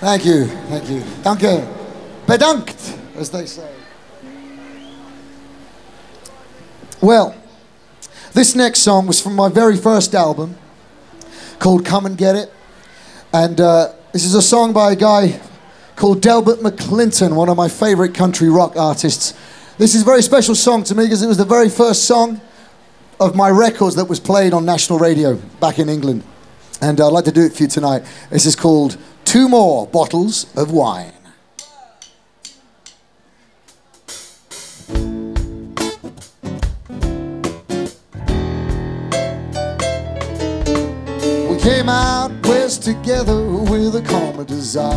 Thank you, thank you. Danke. Bedankt, as they say. Well, this next song was from my very first album called Come and Get It. And uh, this is a song by a guy called Delbert McClinton, one of my favorite country rock artists. This is a very special song to me because it was the very first song of my records that was played on national radio back in England. And I'd like to do it for you tonight. This is called Two More Bottles of Wine. We came out west together with a common desire.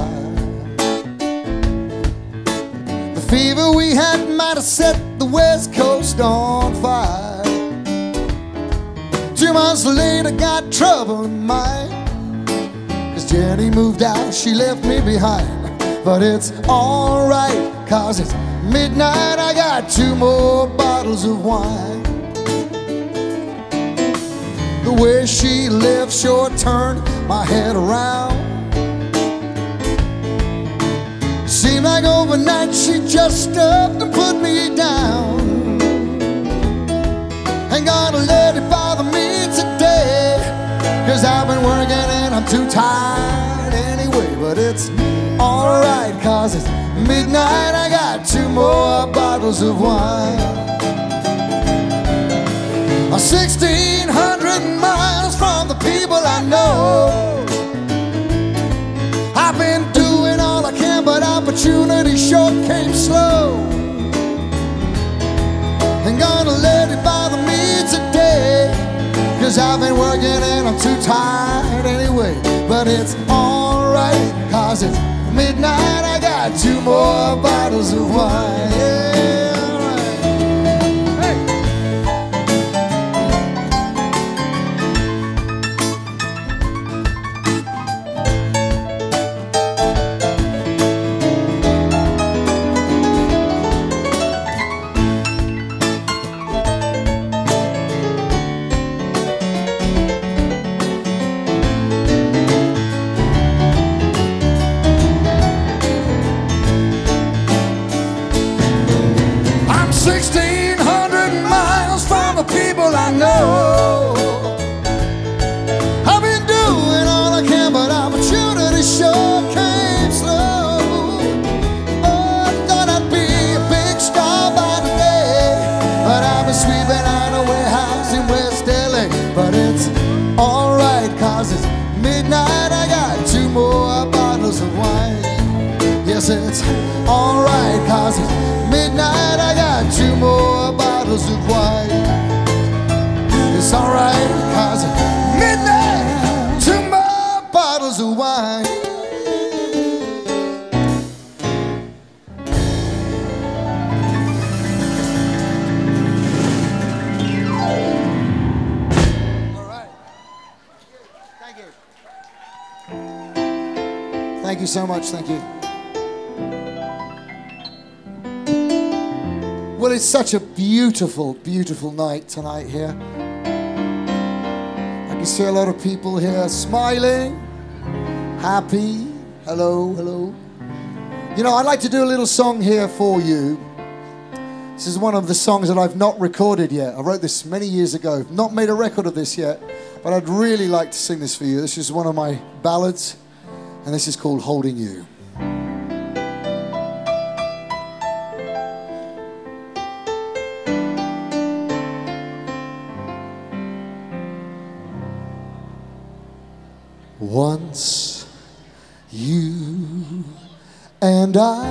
The fever we had might have set the west coast on fire. Two months later, got trouble in mind. Jenny moved out, she left me behind. But it's alright, cause it's midnight, I got two more bottles of wine. The way she left sure turned my head around. Seemed like overnight she just up and put me down. Ain't gonna let it bother me. Cause I've been working and I'm too tired anyway. But it's alright, cause it's midnight. I got two more bottles of wine. 1600 miles from the people I know. I've been doing all I can, but opportunity sure came slow. Ain't gonna let it today. Cause I've been working and I'm too tired anyway. But it's alright, cause it's midnight. I got two more bottles of wine. Yeah, it's midnight. I got two more bottles of wine. It's alright, cause midnight. Two more bottles of wine. Alright. Thank you. Thank you so much. Thank you. Well, it's such a beautiful, beautiful night tonight here. I can see a lot of people here smiling, happy. Hello, hello. You know, I'd like to do a little song here for you. This is one of the songs that I've not recorded yet. I wrote this many years ago. Not made a record of this yet, but I'd really like to sing this for you. This is one of my ballads, and this is called Holding You. And I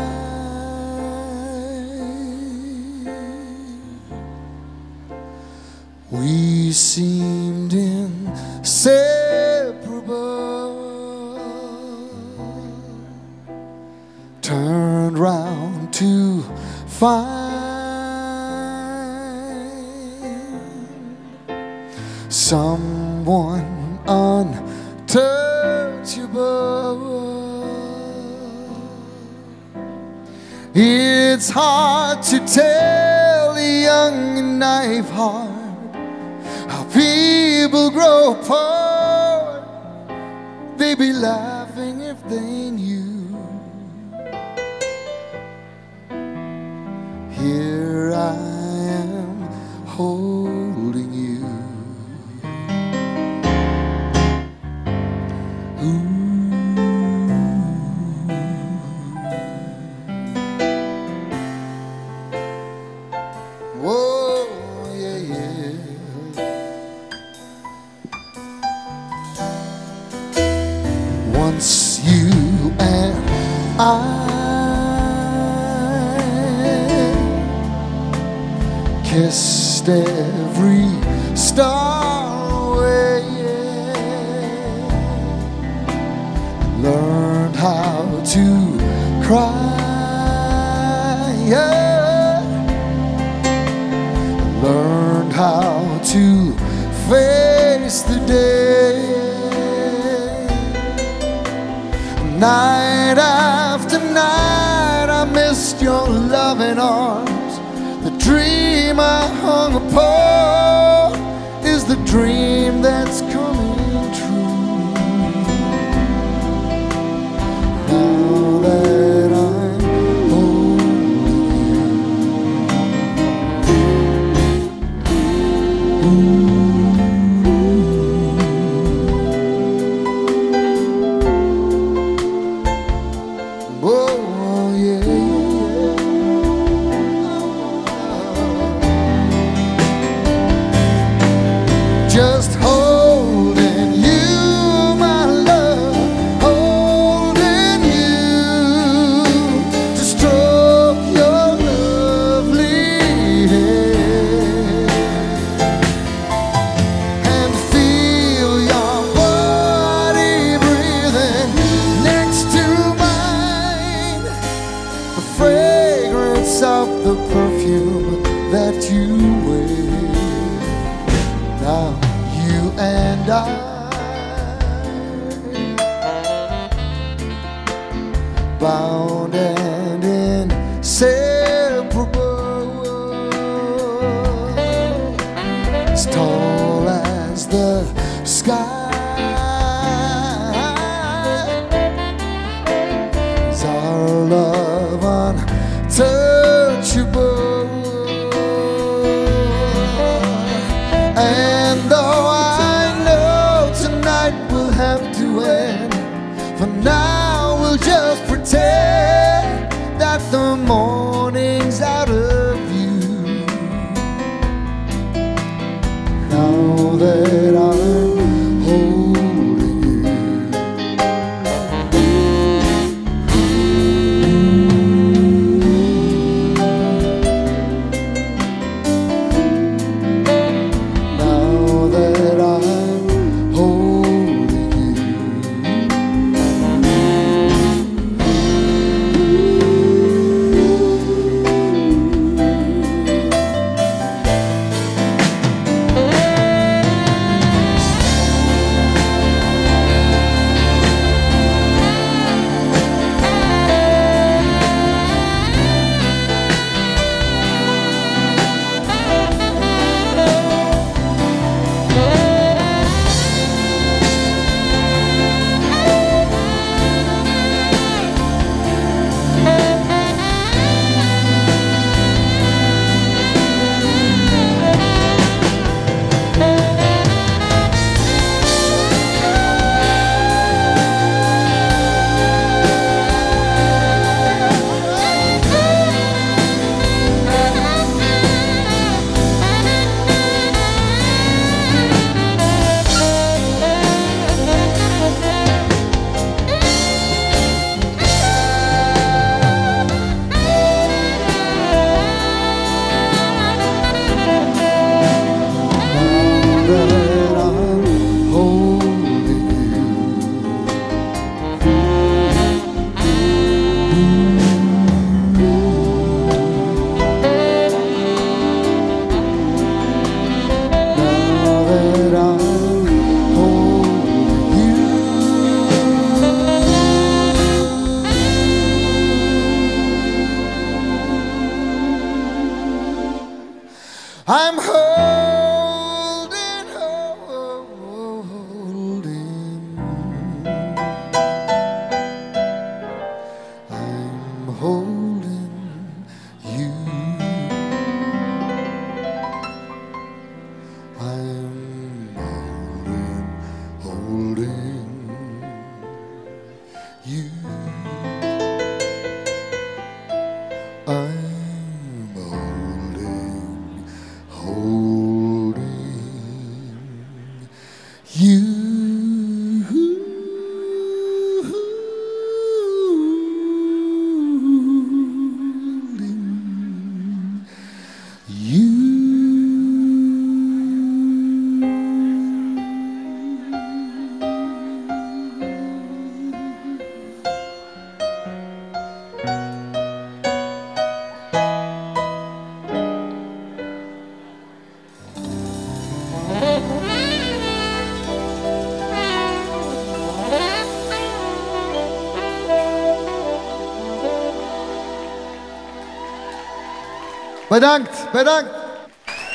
Bedankt, bedankt.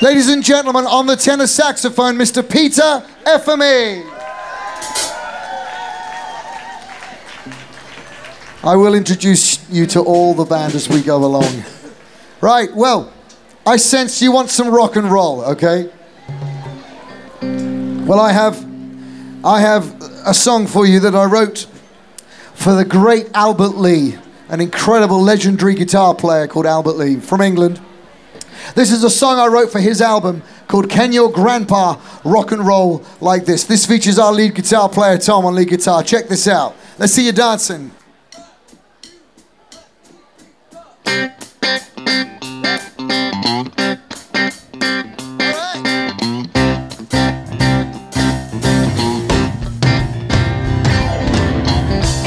Ladies and gentlemen, on the tenor saxophone, Mr. Peter FME. I will introduce you to all the band as we go along. Right, well, I sense you want some rock and roll, okay? Well, I have I have a song for you that I wrote for the great Albert Lee, an incredible legendary guitar player called Albert Lee from England. This is a song I wrote for his album called Can Your Grandpa Rock and Roll Like This? This features our lead guitar player Tom on lead guitar. Check this out. Let's see you dancing.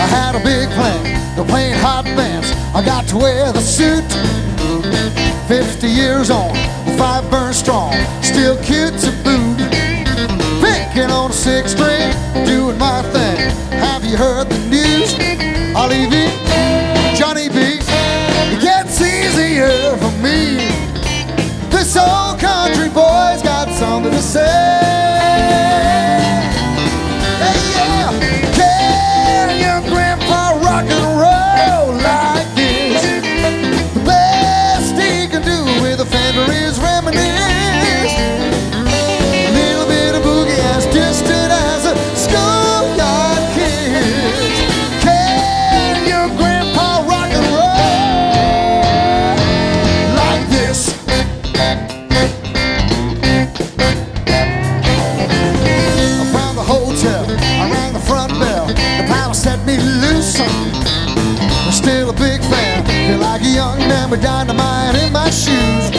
I had a big plan hot. I got to wear the suit. 50 years on, five burn strong, still cute to boot. Picking on a six a man with dynamite in my shoes.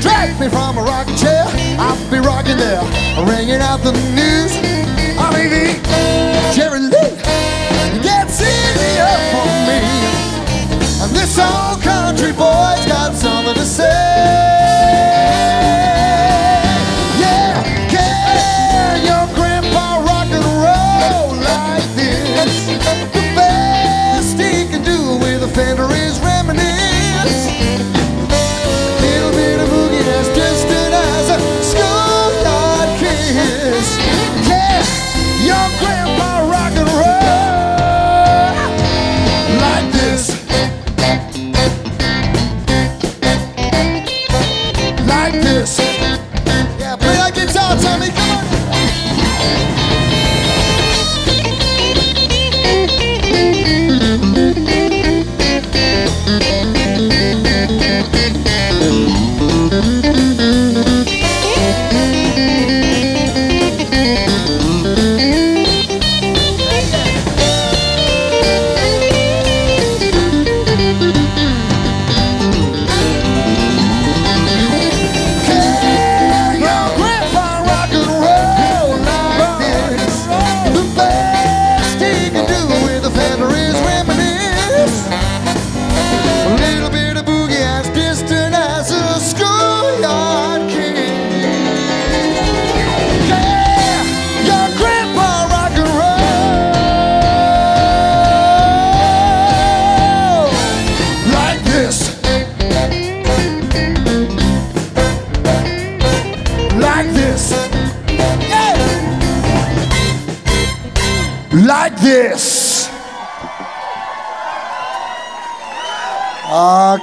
Drag me from a rocking chair. I'll be rocking there, ringing out the news. Oh, Ollie V, Jerry Lee, gets easier for me. And this old country boy's got something to say.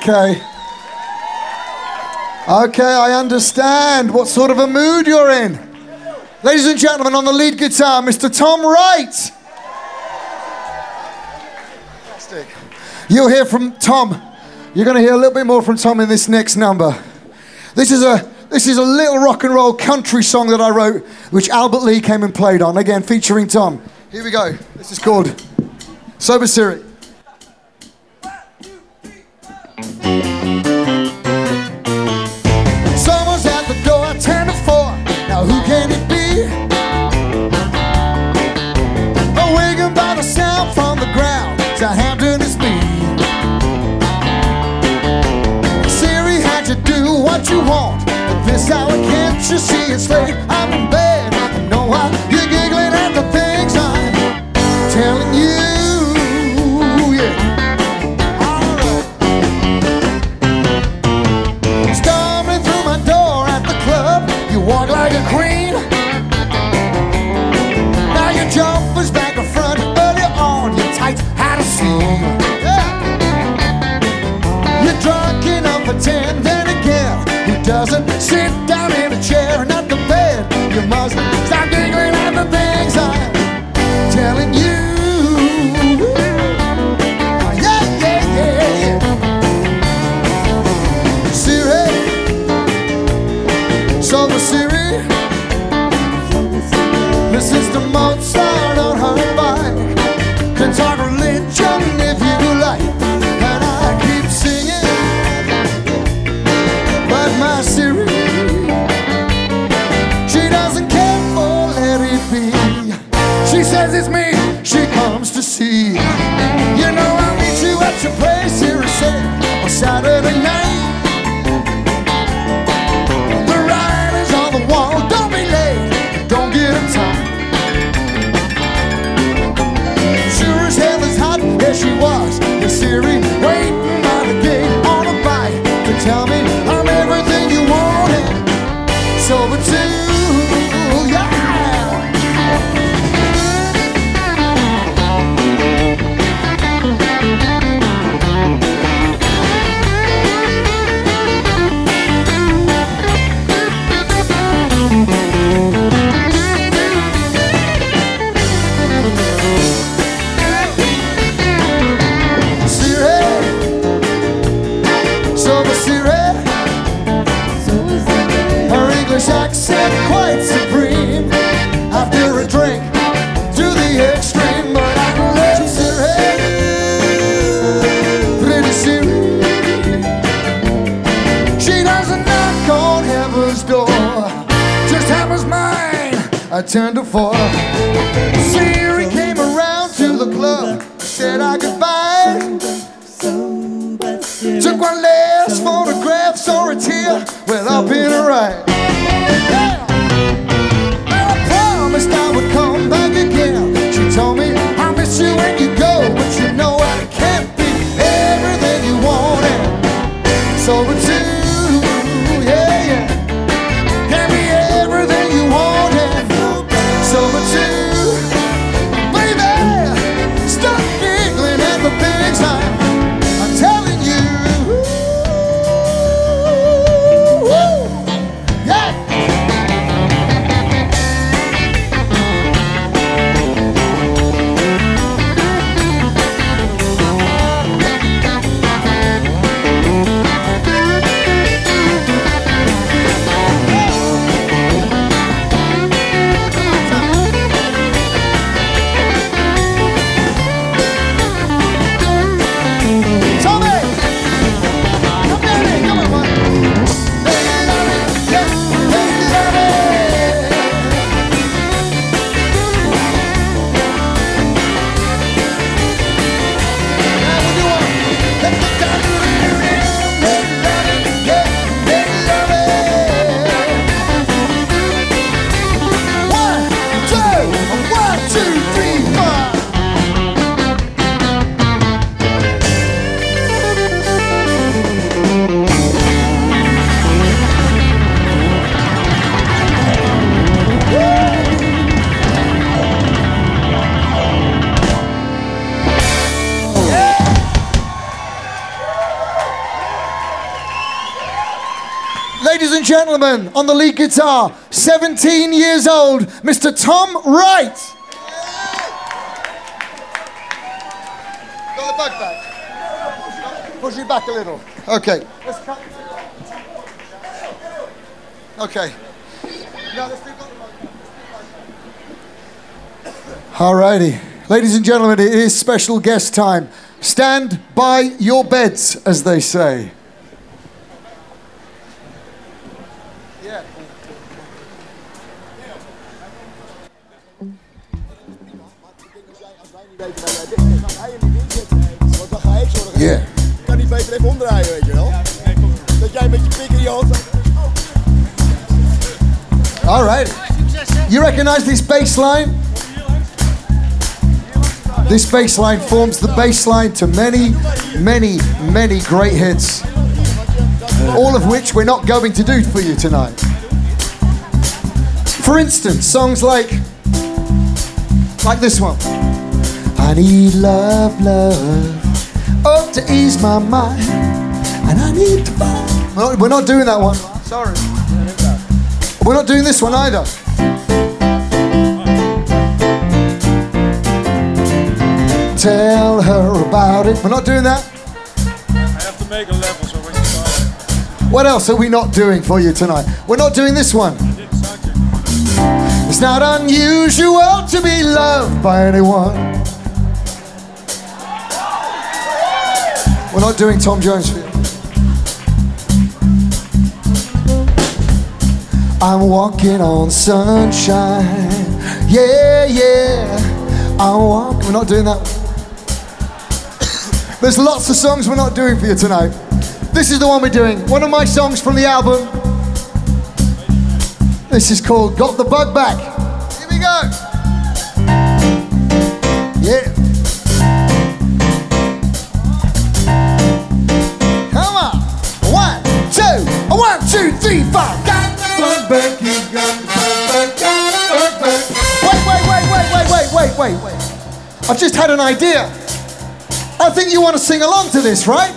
Okay. Okay, I understand what sort of a mood you're in. Ladies and gentlemen, on the lead guitar, Mr. Tom Wright. Fantastic. You'll hear from Tom. You're going to hear a little bit more from Tom in this next number. This is a this is a little rock and roll country song that I wrote, which Albert Lee came and played on again, featuring Tom. Here we go. This is called Sober Siri. to see it's late. I'm mais. turned to four. Siri came around to the club, said our goodbyes. Took one last photograph, saw a tear. Well, up in on the lead guitar, 17 years old, Mr. Tom Wright. Got the bug back. Push it back a little. Okay. Okay. Alrighty. Ladies and gentlemen, it is special guest time. Stand by your beds, as they say. Bass line? This bass line forms the bass line to many, many, many great hits. All of which we're not going to do for you tonight. For instance, songs like like this one. I need love, love, oh to ease my mind, and I need. We're not doing that one. Sorry. We're not doing this one either. Tell her about it. We're not doing that. I have to make a level so when you start. What else are we not doing for you tonight? We're not doing this one. It's not unusual to be loved by anyone. We're not doing Tom Jones for you. I'm walking on sunshine. Yeah, yeah. I'm walking. We're not doing that. There's lots of songs we're not doing for you tonight. This is the one we're doing. One of my songs from the album. This is called Got the Bug Back. Here we go. Yeah. Come on. One, two, one, two, three, four. Got the bug back. You got the bug back. Got the bug back. Wait, wait, wait, wait, wait, wait, wait, wait. I've just had an idea. I think you want to sing along to this, right?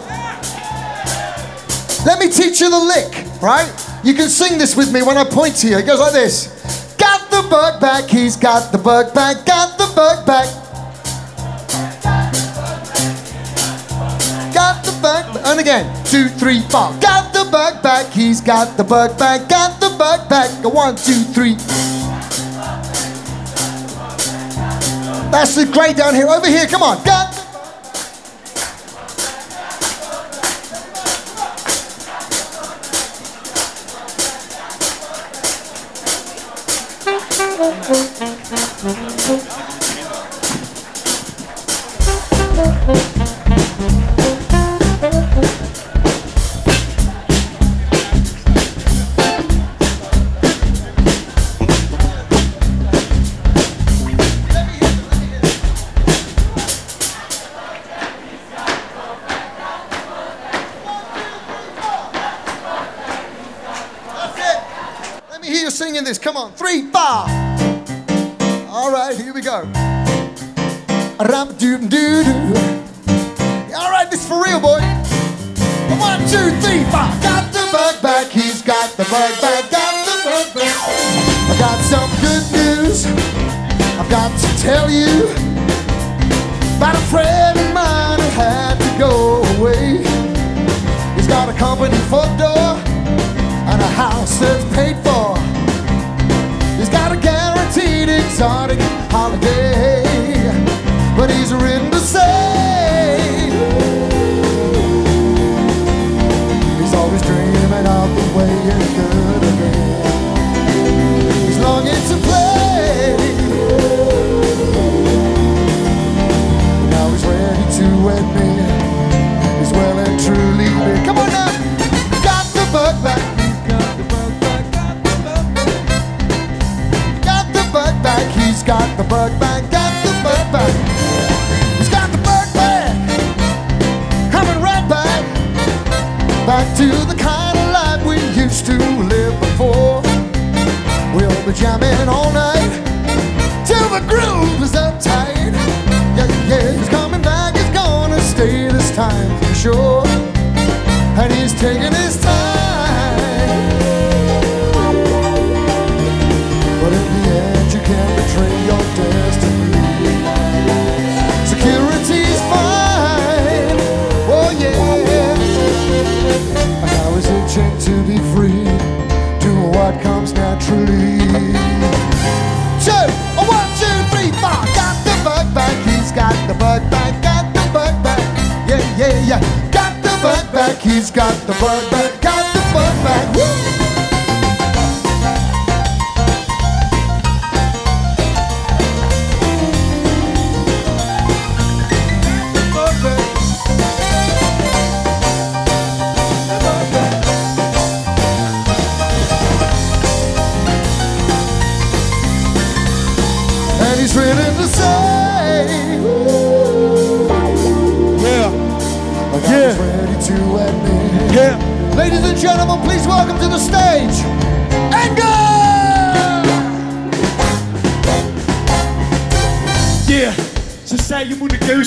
Let me teach you the lick, right? You can sing this with me when I point to you. It goes like this. Got the bug back, he's got the bug back, got the bug back. Got the bug back. And again, two, three, four. Got the bug back, he's got the bug back, got the bug back. One, two, three. That's the great down here. Over here, come on. Got doop doop.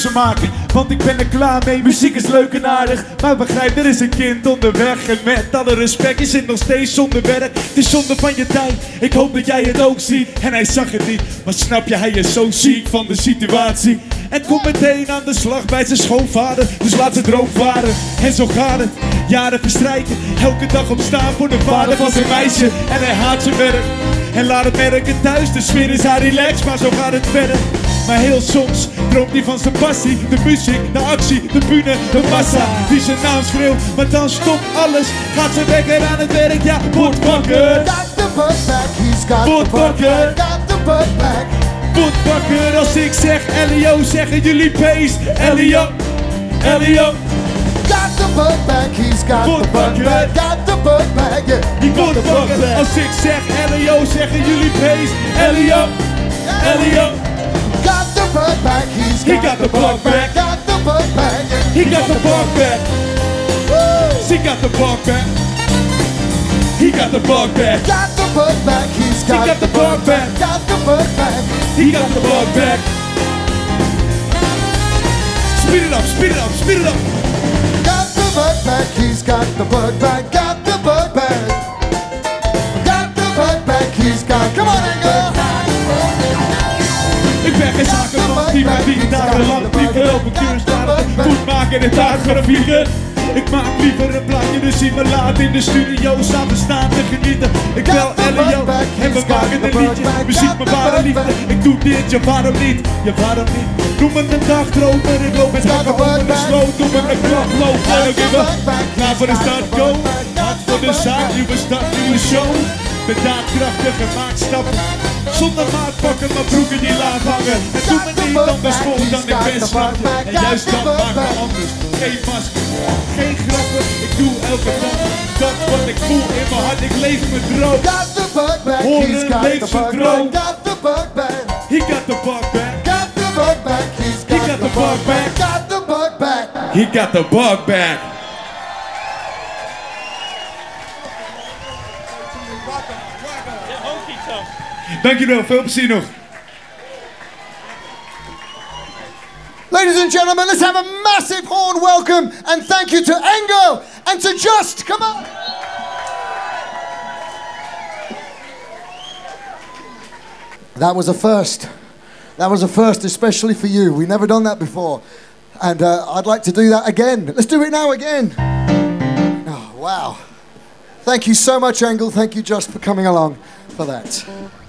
Maken, want ik ben er klaar mee. Muziek is leuk en aardig, maar begrijp, er is een kind onderweg. En met alle respect, je zit nog steeds zonder werk. Het is zonde van je tijd, ik hoop dat jij het ook ziet. En hij zag het niet, maar snap je, hij is zo ziek van de situatie. En komt meteen aan de slag bij zijn schoonvader, dus laat ze droog varen. En zo gaat het, jaren verstrijken, elke dag opstaan voor de vader van zijn meisje. En hij haat zijn werk. En laat het merken thuis, de sfeer is haar relaxed, maar zo gaat het verder. Maar heel soms droomt hij van zijn passie, de muziek, de actie, de bühne, de massa die zijn naam schreeuwt. Maar dan stopt alles, gaat zijn wekker aan het werk, ja, wordt wakker. Got the bug back. Wordt wakker als ik zeg Elio, zeggen jullie peace. Elio, Elio, Got the bug back, he's got the bug pakken. back, got the bug back, yeah. die wordt wakker als ik zeg Elio, zeggen jullie peace. Elio, Elio, bug back, he's He got, he got the bug back. Got the bug back, yeah. he got the bug back. Woo! She got the bug back. He got the bug back. Got the bug back, he's got, he got the bug back. Got the bug back. He got the bug back. Speed it up, speed it up, speed it up. Got the bug back, he's got the bug back, got the bug back. Got the bug back, he's got. Come on, Ingo! Ik ben geen zakenman die maar die dagenlang vliegen op een keurstaan. Goed maken en uit gaan vliegen. Ik maak liever een plaatje, dus zie me laat in de studio samen staan te genieten. Ik bel Elio en we maken een liedje. Muziek mijn ware liefde. Ik doe dit, ja waarom niet? Ja waarom niet? Noem me een dagdromer, ik loop met hakken over de sloot. Noem me een klaploop, I don't give a. Klaar voor de start, go. Hard voor de zaak, nieuwe start, nieuwe show. Met daadkrachtig gemaakt stappen. Zonder maat pakken, maar broeken die laag hangen. Het doet me niet anders voor dan ik ben slagen. En juist dat maakt me anders. Geen masker, geen grappen. Ik doe elke dag dat wat ik voel in mijn hart. Ik leef mijn droom. Got the bug back, Horen he's got leeft the zijn droom. back, got the bug back. He got the bug back. Got the bug back, he's got, got the the bug bug back, got the bug back. He got the bug back. Dankjewel, veel plezier nog. Ladies and gentlemen, let's have a massive Hoorn welcome and thank you to Engo and to Just. Come on. That was a first. That was a first, especially for you. We've never done that before. And uh, I'd like to do that again. Let's do it now again. Oh, wow. Thank you so much, Engel. Thank you, Just, for coming along for that.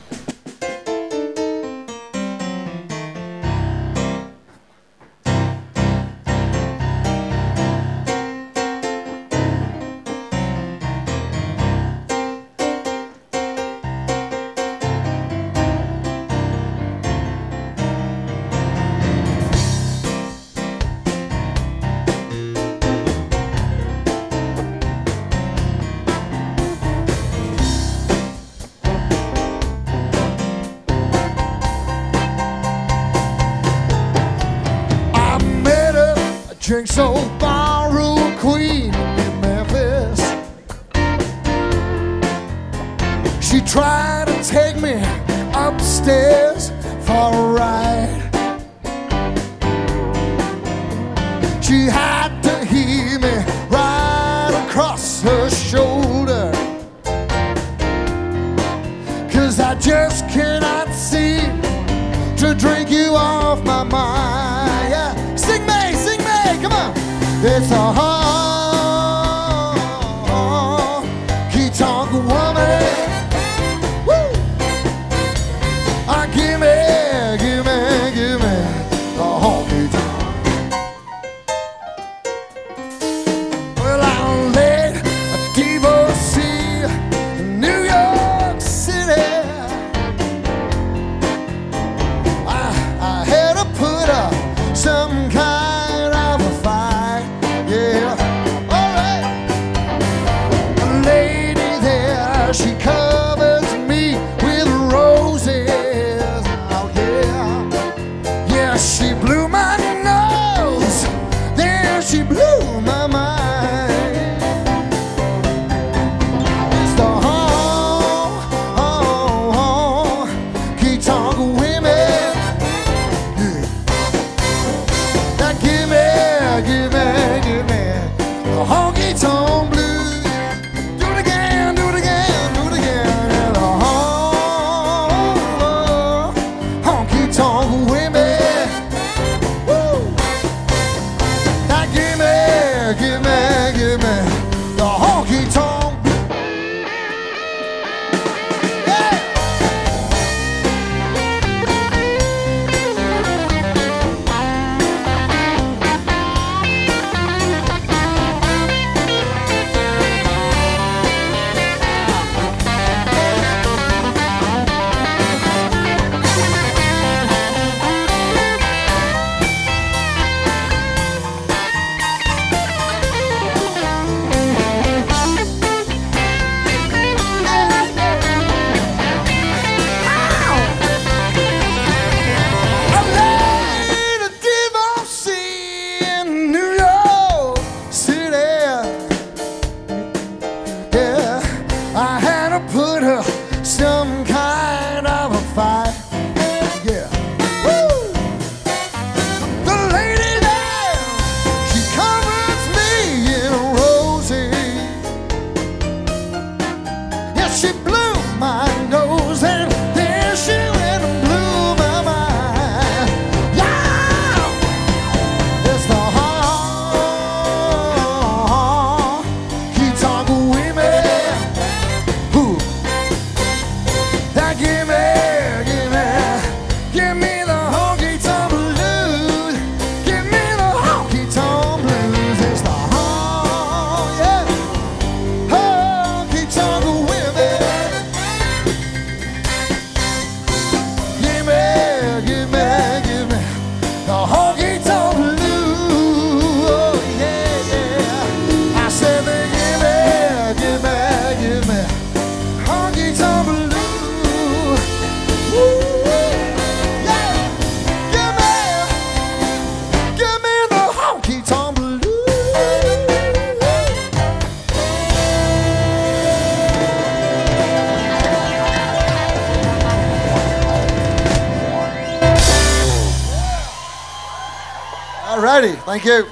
Thank you.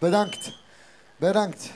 Bedankt. Bedankt.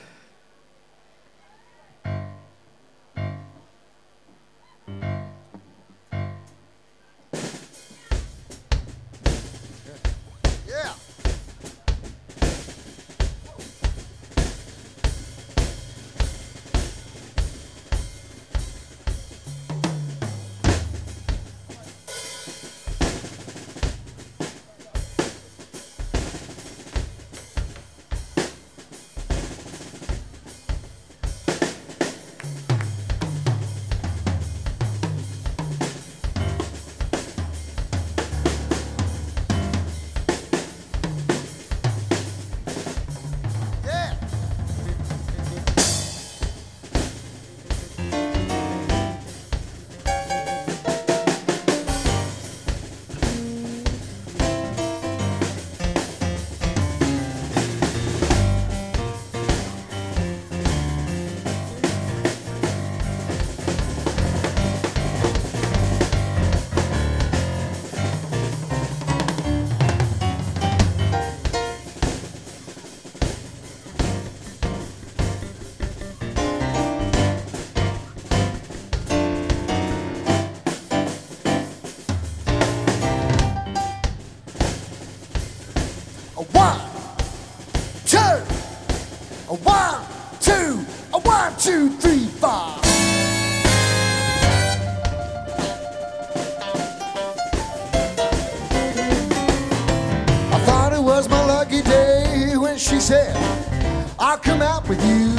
with you?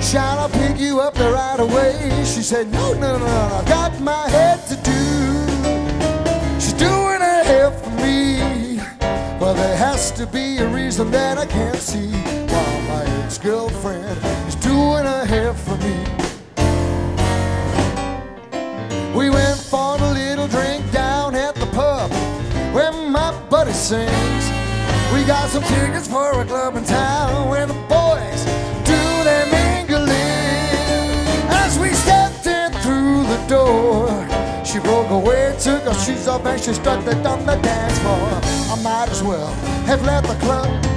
Shall I pick you up the right away? She said, No, no, no, no, I've got my head to do. She's doing her hair for me. Well, there has to be a reason that I can't see why my ex girlfriend is doing her hair for me. We went for a little drink down at the pub where my buddy sings. We got some tickets for a club in town where the She's up off and she strutted on the dance floor. I might as well have left the club.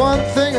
one thing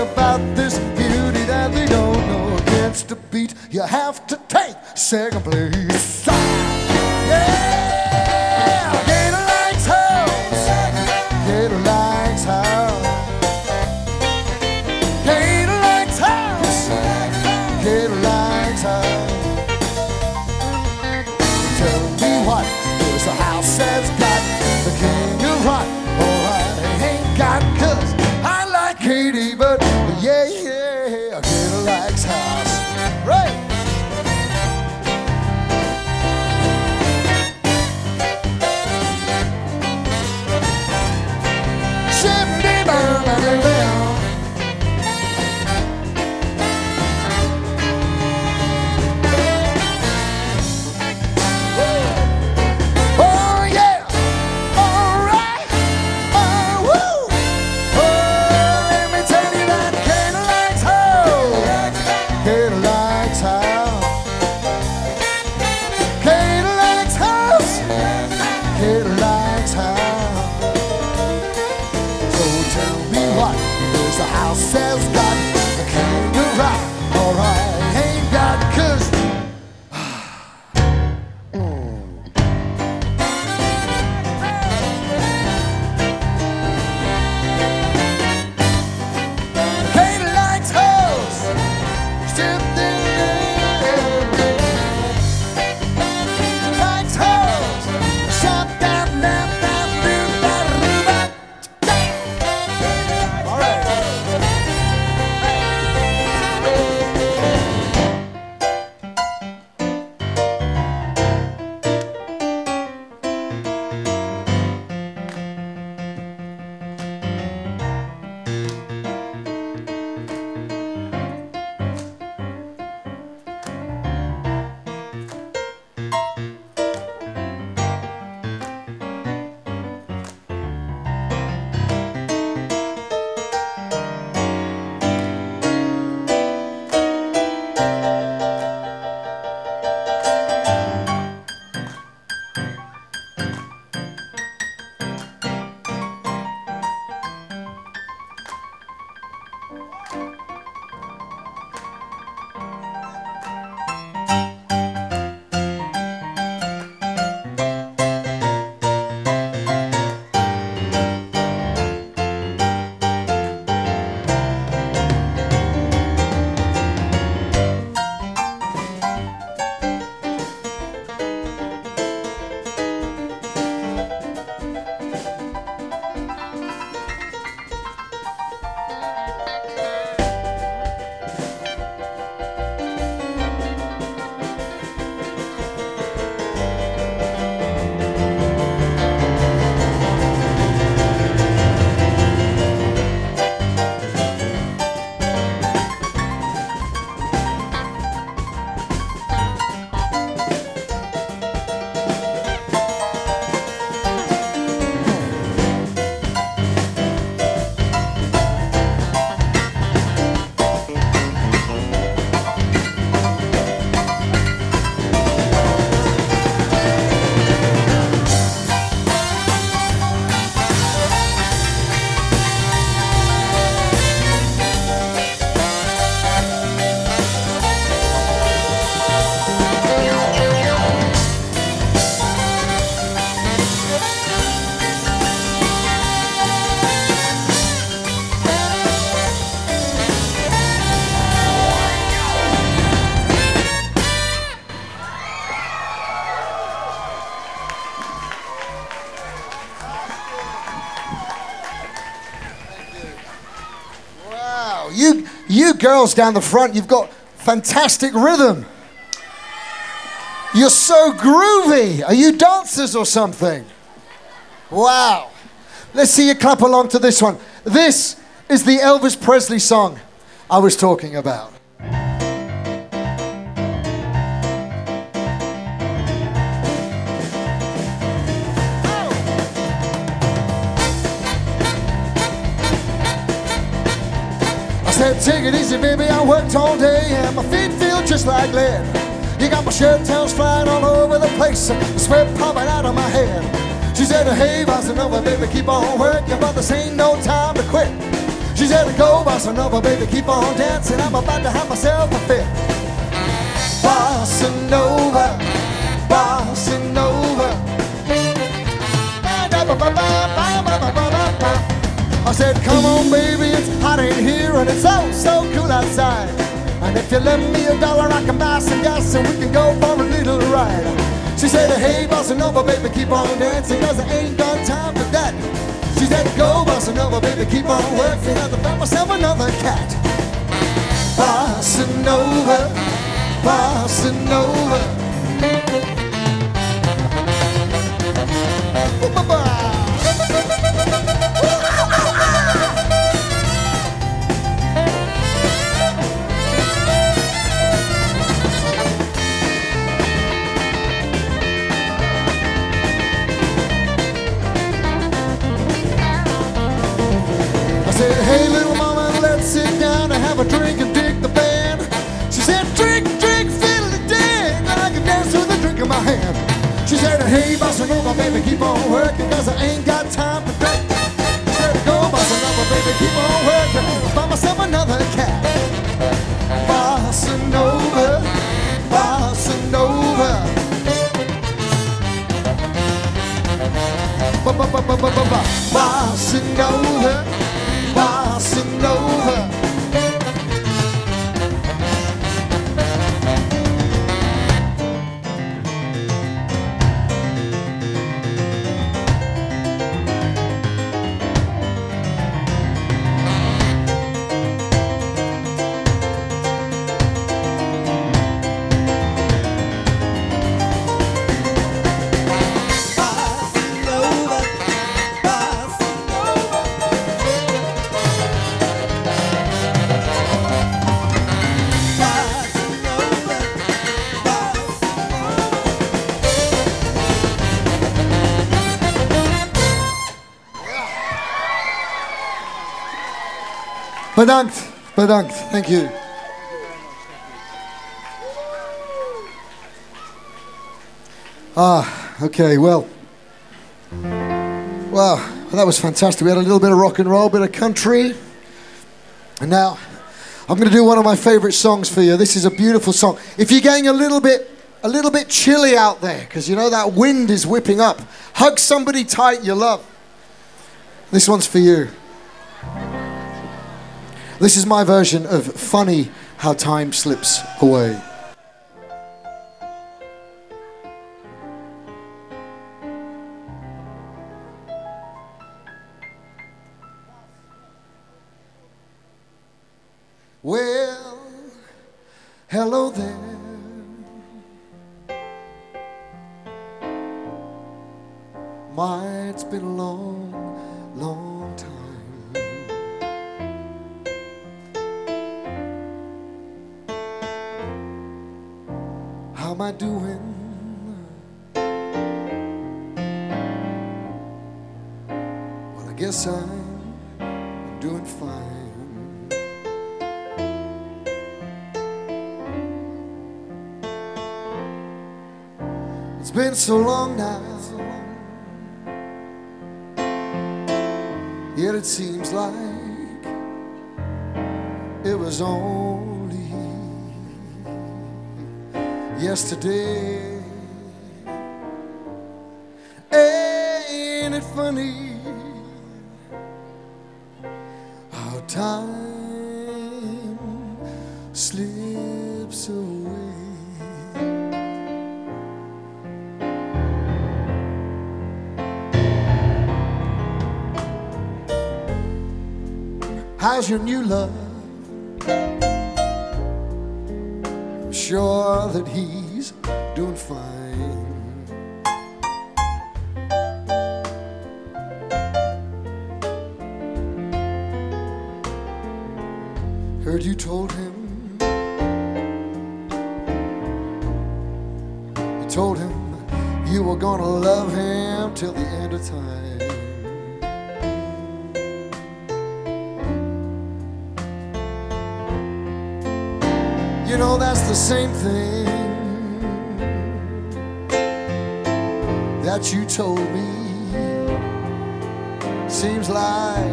girls down the front, you've got fantastic rhythm. You're so groovy. Are you dancers or something? Wow. Let's see you clap along to this one. This is the Elvis Presley song I was talking about. Said, take it easy, baby. I worked all day and my feet feel just like lead. You got my shirt tails flying all over the place, sweat popping out of my head. She said, hey, bossa nova, baby, keep on working, but this ain't no time to quit. She said, go, bossa nova, baby, keep on dancing. I'm about to have myself a fit. Bossa nova, bossa nova. I said, come on, baby, it's hot in here and it's so, so cool outside. And if you lend me a dollar, I can buy some gas and we can go for a little ride. She said, hey, bossa nova, baby, keep on dancing, cause I ain't got time for that. She said, go, bossa nova, baby, keep on working, I'll find myself another cat. Bossa nova, bossa nova. Bedankt, bedankt. Thank you. Ah, okay, well. Wow, that was fantastic. We had a little bit of rock and roll, a bit of country. And now, I'm going to do one of my favorite songs for you. This is a beautiful song. If you're getting a little bit a little bit chilly out there because you know that wind is whipping up, hug somebody tight you love. This one's for you. This is my version of Funny How Time Slips Away. Well, hello there. My, it's been a long, long How am I doing? Well, I guess I'm doing fine. It's been so long now. Yet it seems like it was only yesterday. Ain't it funny how time slips away? How's your new love? Sure that he's doing fine. Heard you told him. You told him you were gonna love him till the end of time. Know, that's the same thing that you told me. Seems like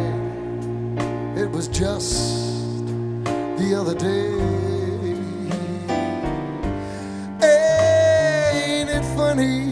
it was just the other day. Ain't it funny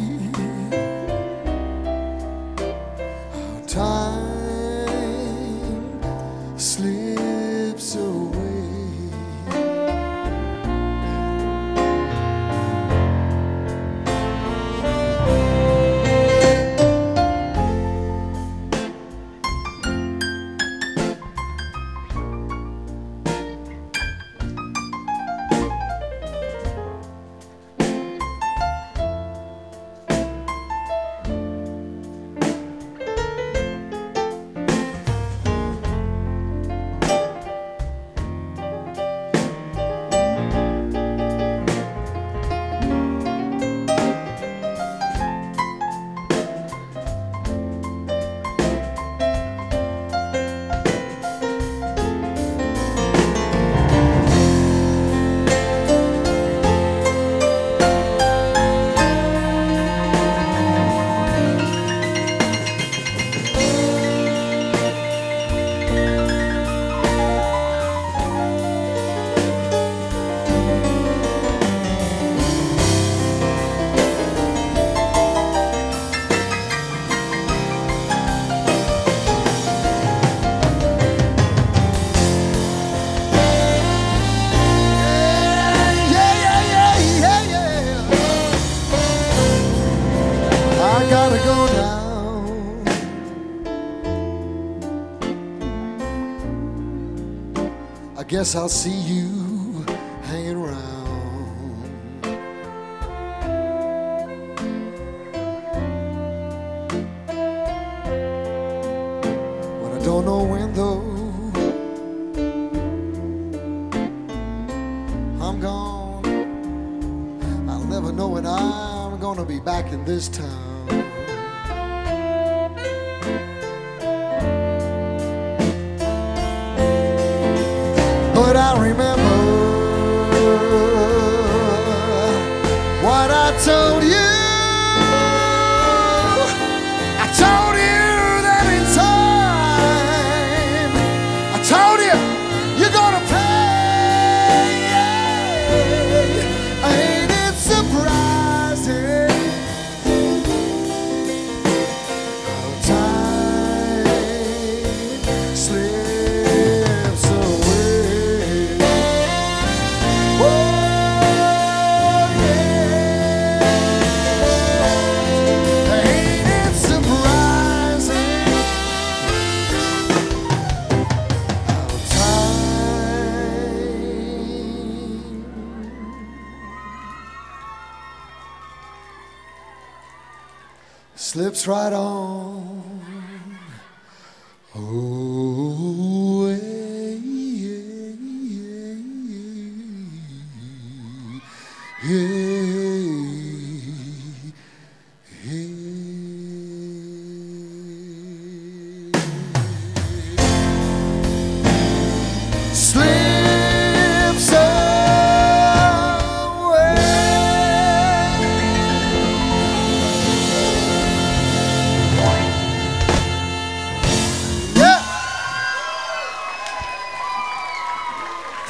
guess I'll see you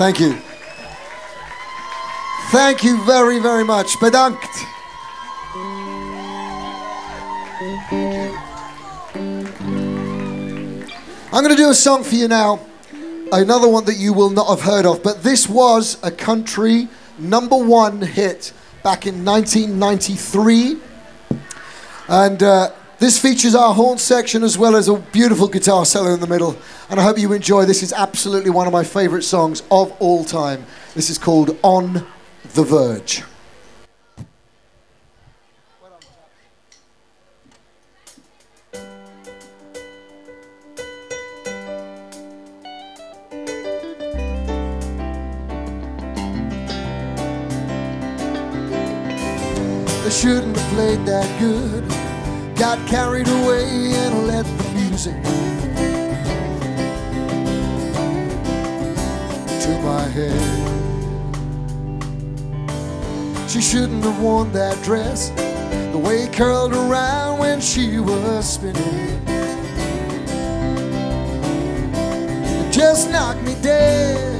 Thank you. Thank you very, very much. Bedankt. I'm going to do a song for you now. Another one that you will not have heard of, but this was a country number one hit back in 1993. And uh, this features our horn section as well as a beautiful guitar solo in the middle. And I hope you enjoy. This is absolutely one of my favorite songs of all time. This is called On The Verge. They shouldn't have played that good. Got carried away and let the music to my head. She shouldn't have worn that dress, the way it curled around when she was spinning. It just knocked me dead.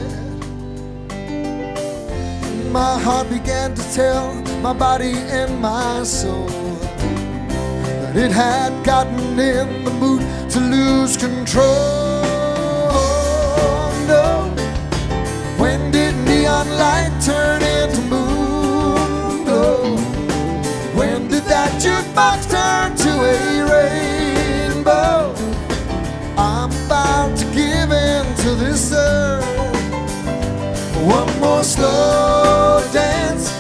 My heart began to tell my body and my soul it had gotten in the mood to lose control. No. When did neon light turn into moon glow? When did that jukebox turn to a rainbow? I'm about to give in to this earth. One more slow dance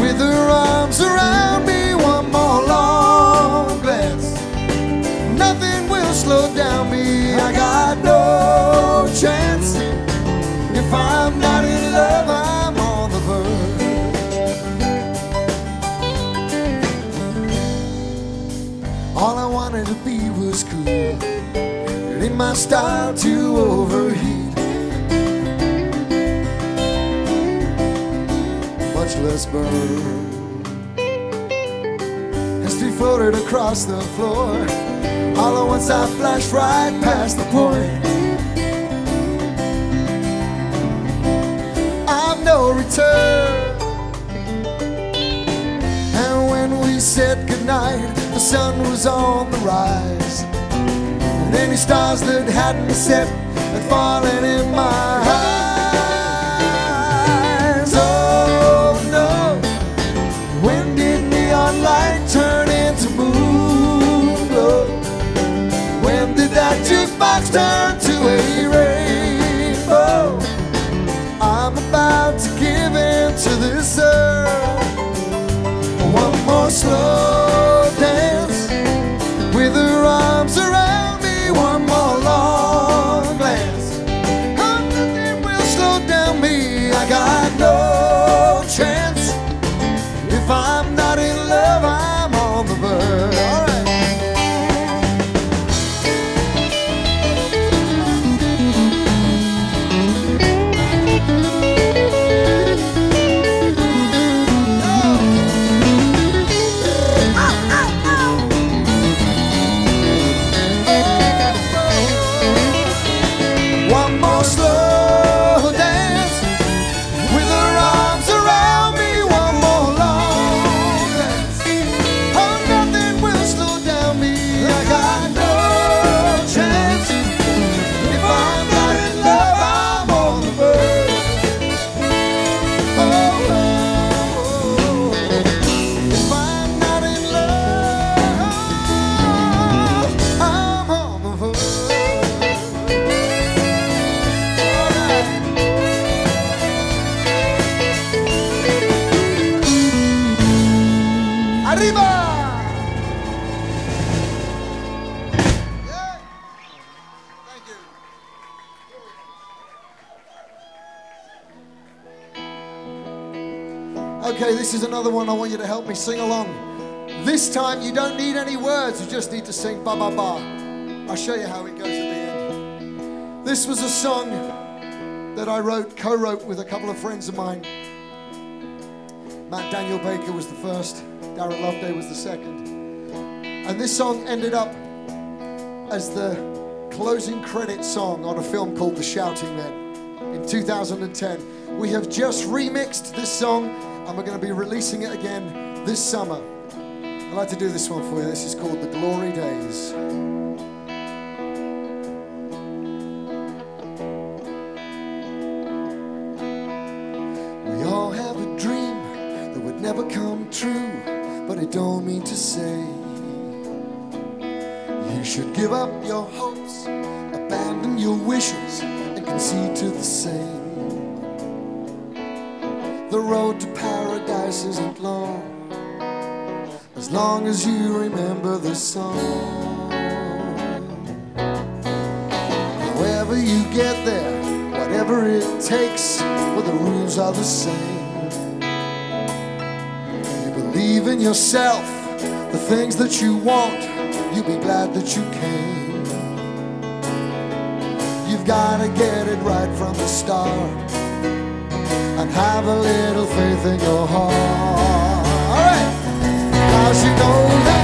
with her arms around me. One more long slow down me. I got no chance. If I'm not in love, I'm on the verge. All I wanted to be was cool. It ain't my style to overheat. Much less burn. As we floated across the floor, all at once I flashed right past the point. I've no return. And when we said goodnight, the sun was on the rise. And any stars that hadn't set had fallen in my eyes. That turned to a rainbow? I'm about to give in to this earth. One more slow another one I want you to help me sing along. This time you don't need any words, you just need to sing ba ba ba. I'll show you how it goes at the end. This was a song that I wrote, co wrote with a couple of friends of mine. Matt Daniel Baker was the first, Darren Loveday was the second. And this song ended up as the closing credit song on a film called The Shouting Men in 2010. We have just remixed this song and we're going to be releasing it again this summer. I'd like to do this one for you. This is called The Glory Days. We all have a dream that would never come true, but it don't mean to say you should give up your hopes, abandon your wishes, and concede to the same. The road to paradise isn't long as long as you remember the song. However, you get there, whatever it takes, well, the rules are the same. You believe in yourself, the things that you want, you'll be glad that you came. You've gotta get it right from the start. Have a little faith in your heart. All right. Now she knows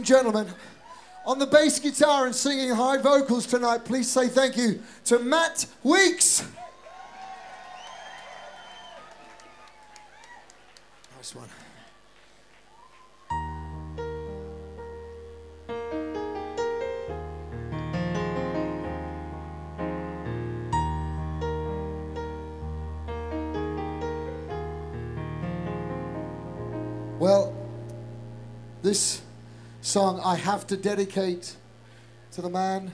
and gentlemen, on the bass guitar and singing high vocals tonight, please say thank you to Matt Weeks. Nice one. Well, this song I have to dedicate to the man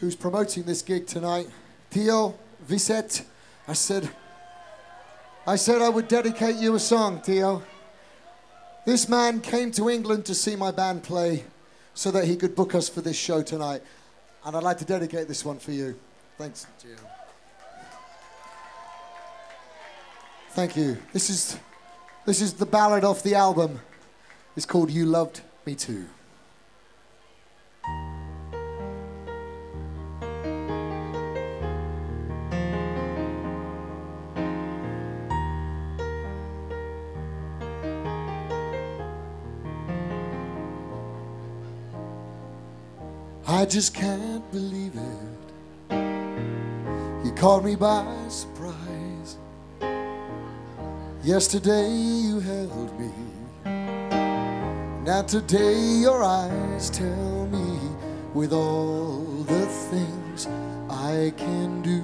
who's promoting this gig tonight, Theo Visset. I said, I said I would dedicate you a song, Theo. This man came to England to see my band play so that he could book us for this show tonight. And I'd like to dedicate this one for you. Thanks, Theo. Thank you. This is this is the ballad off the album. It's called You Loved Me Too. I just can't believe it. You caught me by surprise. Yesterday you held me. Now today your eyes tell me with all the things I can do.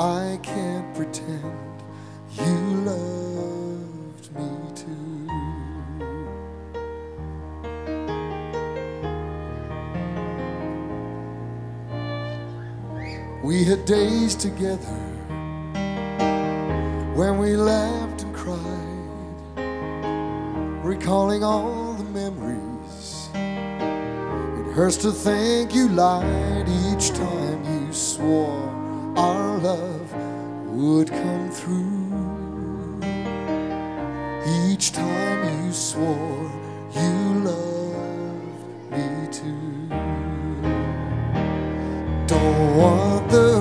I can't pretend you loved me too. We had days together when we laughed recalling all the memories. It hurts to think you lied each time you swore our love would come through. Each time you swore you loved me too. Don't want the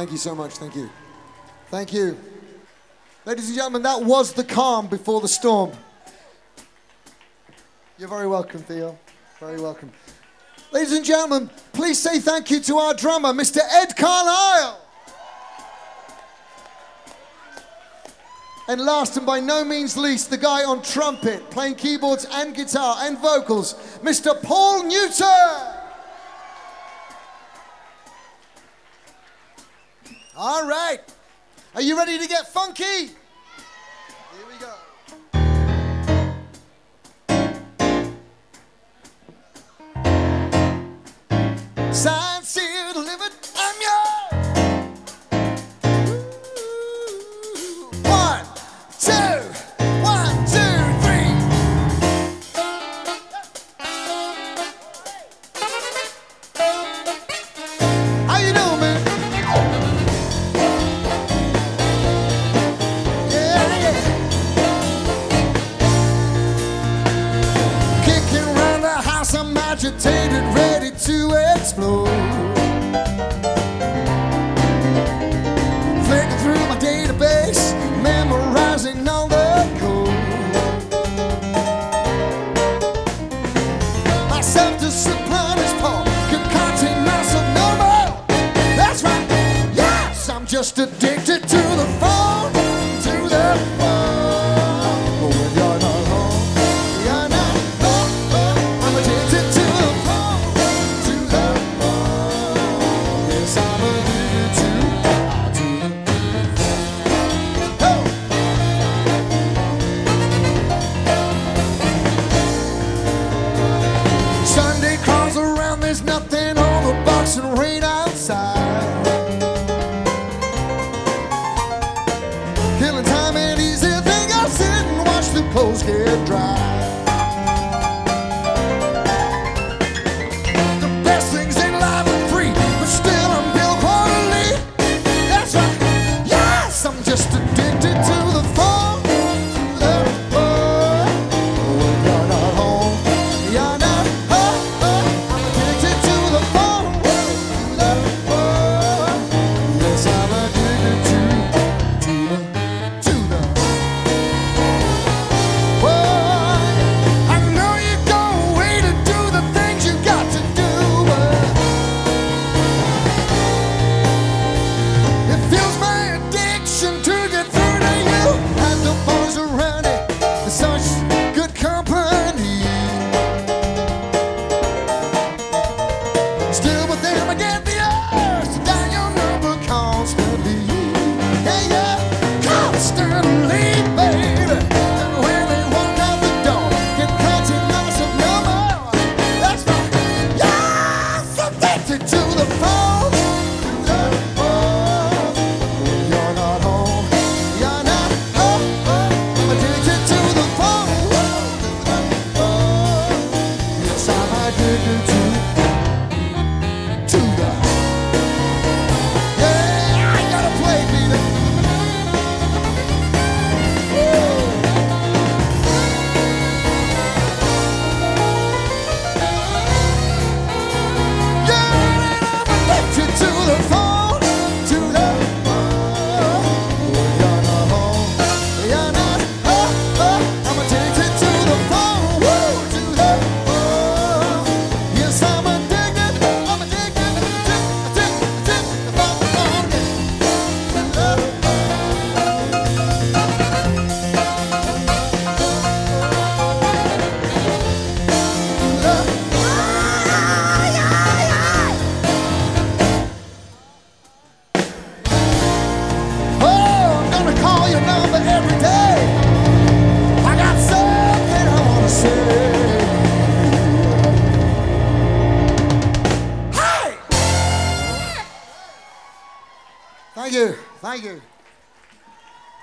Thank you so much. Thank you. Thank you. Ladies and gentlemen, that was the calm before the storm. You're very welcome, Theo. Very welcome. Ladies and gentlemen, please say thank you to our drummer, Mr. Ed Carlisle. And last and by no means least, the guy on trumpet, playing keyboards and guitar and vocals, Mr. Paul Newton. Are you ready to get funky?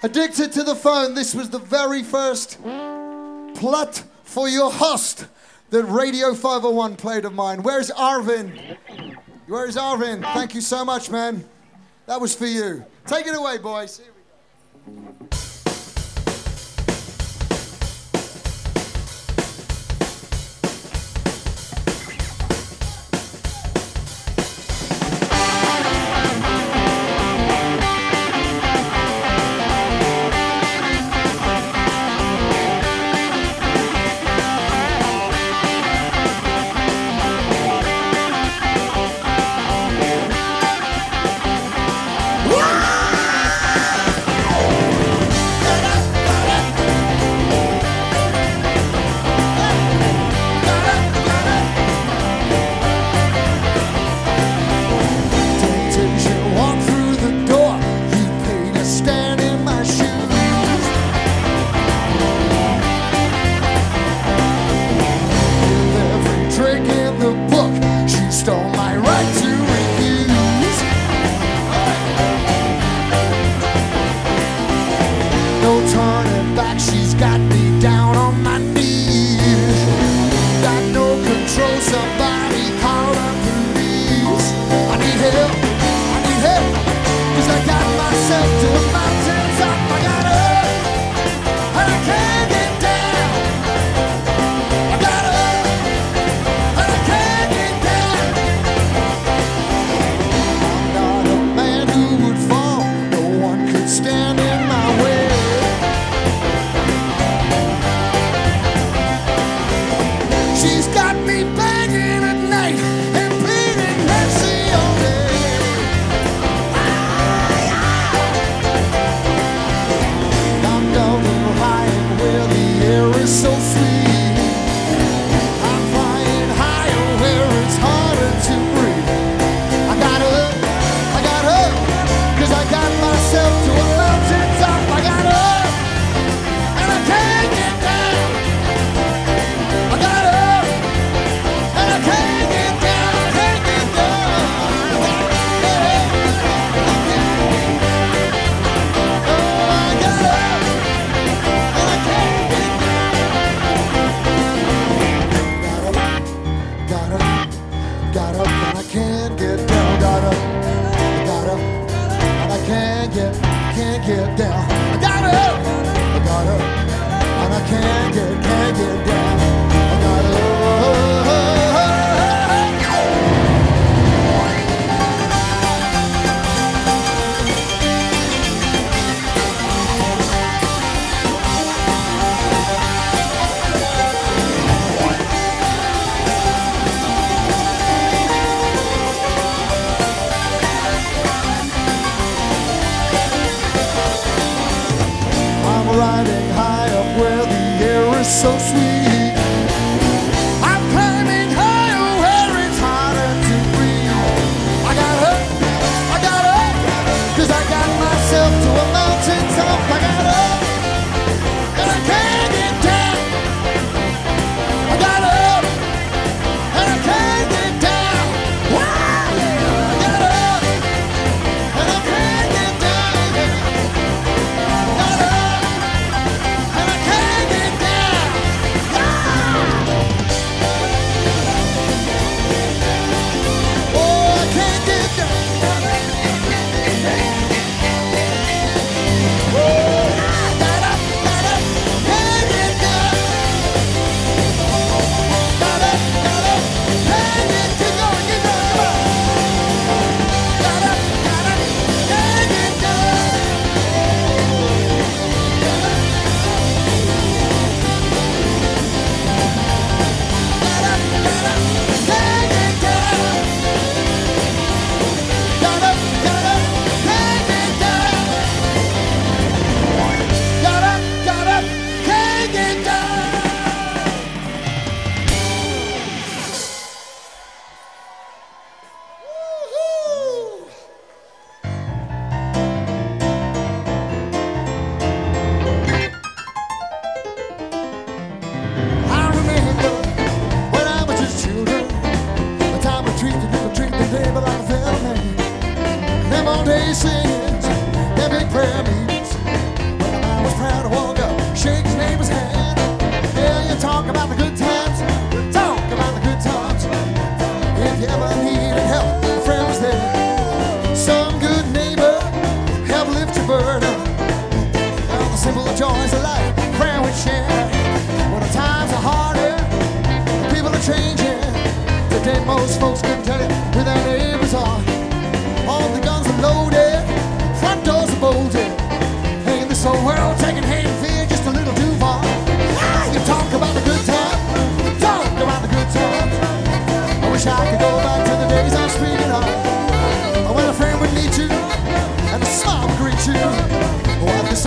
Addicted to the phone, this was the very first plot for your host that Radio 501 played of mine. Where's Arvin? Where's Arvin? Thank you so much, man. That was for you. Take it away, boys.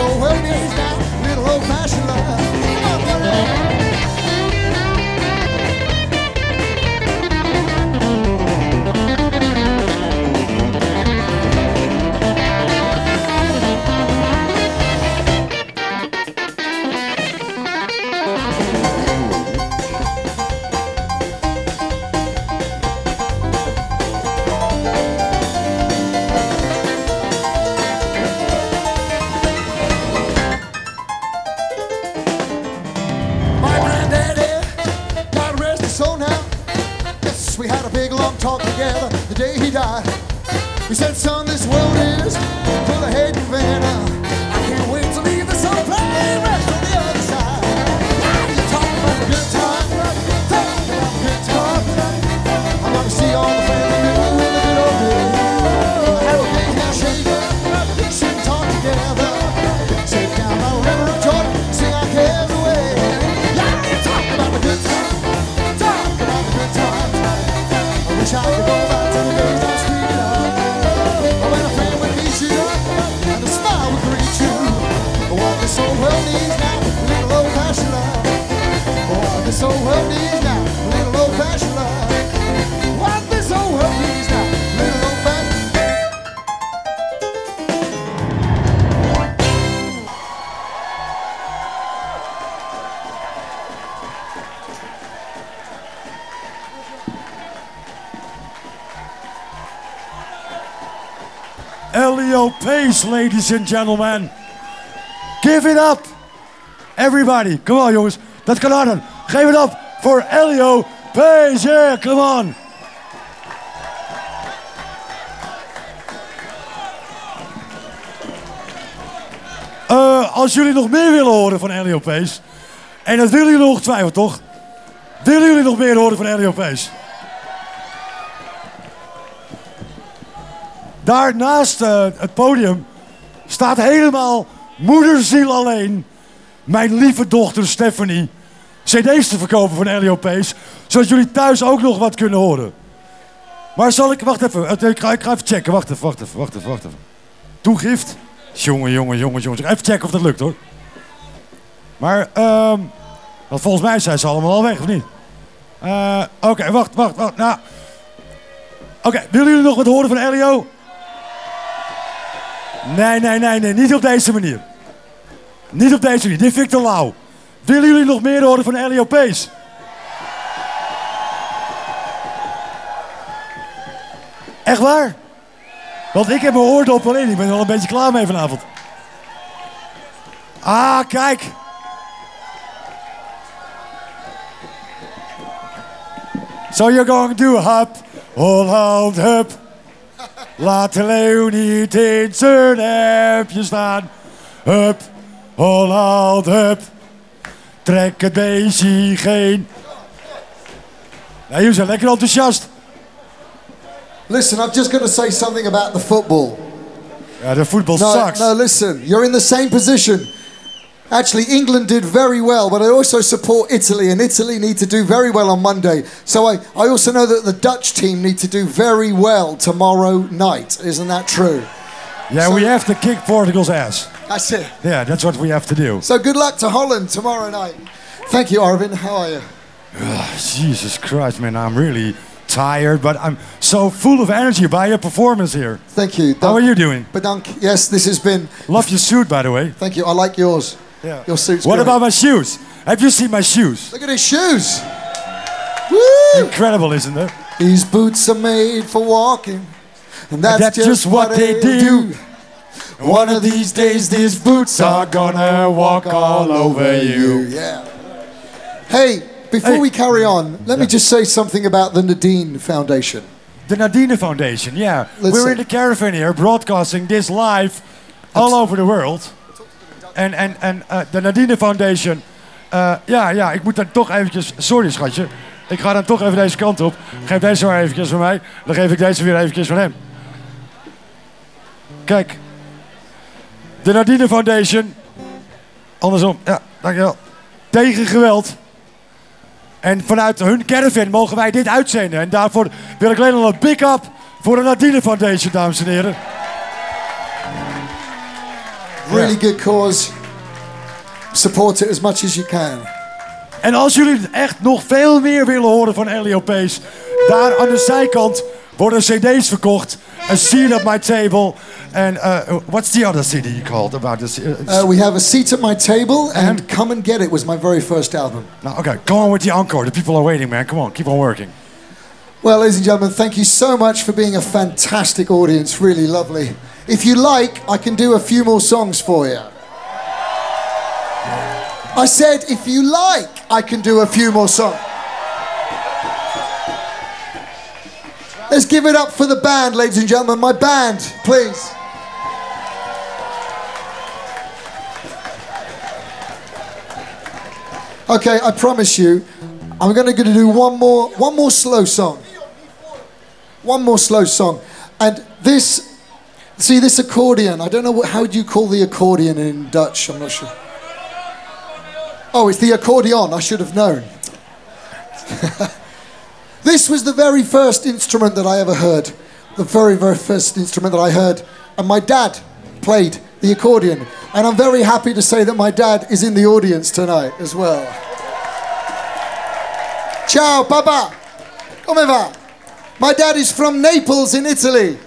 Old world needs now, little old fashioned love. Ladies and gentlemen. Give it up. Everybody, come on jongens. Dat kan harder. Geef het op voor Elio. Yeah, come on. Eh, als jullie nog meer willen horen van Elio Pace. En dat willen jullie ongetwijfeld, toch? Willen jullie nog meer horen van Elio Pace? Daar naast eh, het podium staat helemaal moederziel alleen mijn lieve dochter Stephanie cd's te verkopen van Elio Pace, zodat jullie thuis ook nog wat kunnen horen. Maar zal ik, wacht even, ik ga, ik ga even checken, wacht even, wacht even, wacht even, wacht even. Toegift? Jongen, jongen, jongen, jongen, even checken of dat lukt hoor. Maar, ehm, want volgens mij zijn ze allemaal al weg, of niet? Eh, Oké, wacht, wacht, wacht, nou... Oké, willen jullie nog wat horen van Elio? Nee, nee, nee, nee, niet op deze manier. Niet op deze manier, dit vind ik te lauw. Willen jullie nog meer horen van Pace? Echt waar? Want ik heb mijn oordop al in, ik ben er wel een beetje klaar mee vanavond. Ah, kijk. So you're going to hop, all out up. Laat de leeuw niet in zijn hemdje staan. Hup, Holland, hup. Trek het beestje geen. Nou, jullie zijn lekker enthousiast. Listen, I'm just going to say something about the football. Ja, de voetbal No, sucks. no, listen. You're in the same position. Actually, England did very well, but I also support Italy, and Italy need to do very well on Monday. So I, I also know that the Dutch team need to do very well tomorrow night. Isn't that true? Yeah, we have to kick Portugal's ass. That's it. Yeah, that's what we have to do. So good luck to Holland tomorrow night. Thank you, Arvin. How are you? Ah, Jesus Christ, man, I'm really tired, but I'm so full of energy by your performance here. Thank you. How are you doing? Bedank. Yes, this has been. Love your suit, by the way. Thank you. I like yours. Yeah. Your suit's What great. about my shoes? Have you seen my shoes? Look at his shoes. Woo! Incredible, isn't it? These boots are made for walking, and that's, That's just what they do. One of these days, these boots are gonna walk all over you. Yeah. Hey, before Hey. we carry on, let me just say something about the Nadine Foundation. The Nadine Foundation, yeah. Let's We're see. in the caravan here, broadcasting this live all over the world. En, en, en eh, de Nadine Foundation, eh, ja, ja, ik moet dan toch eventjes, sorry schatje, ik ga dan toch even deze kant op. Geef deze maar eventjes van mij, dan geef ik deze weer eventjes van hem. Kijk, de Nadine Foundation, andersom, ja, dankjewel, tegen geweld. En vanuit hun caravan mogen wij dit uitzenden. En daarvoor wil ik alleen al een big up voor de Nadine Foundation, dames en heren. Really good cause. Support it as much as you can. En als jullie echt nog veel meer willen horen van Elio Pace, daar aan de zijkant worden cd's verkocht. A seat at my table. And uh, what's the other CD called about this? Uh, Uh, we have a seat at my table, and Come and Get It was my very first album. now, okay, go on with the encore. The people are waiting, man. Come on, keep on working. Well, ladies and gentlemen, thank you so much for being a fantastic audience. Really lovely. If you like, I can do a few more songs for you. I said, if you like, I can do a few more songs. Let's give it up for the band, ladies and gentlemen. My band, please. Okay, I promise you, I'm going to do one more, one more slow song. One more slow song, and this, see this accordion. I don't know what, how do you call the accordion in Dutch. I'm not sure. Oh, it's the accordion. I should have known. this was the very first instrument that I ever heard. The very, very first instrument that I heard. And my dad played the accordion. And I'm very happy to say that my dad is in the audience tonight as well. Ciao, Papa. Come va? My dad is from Naples in Italy.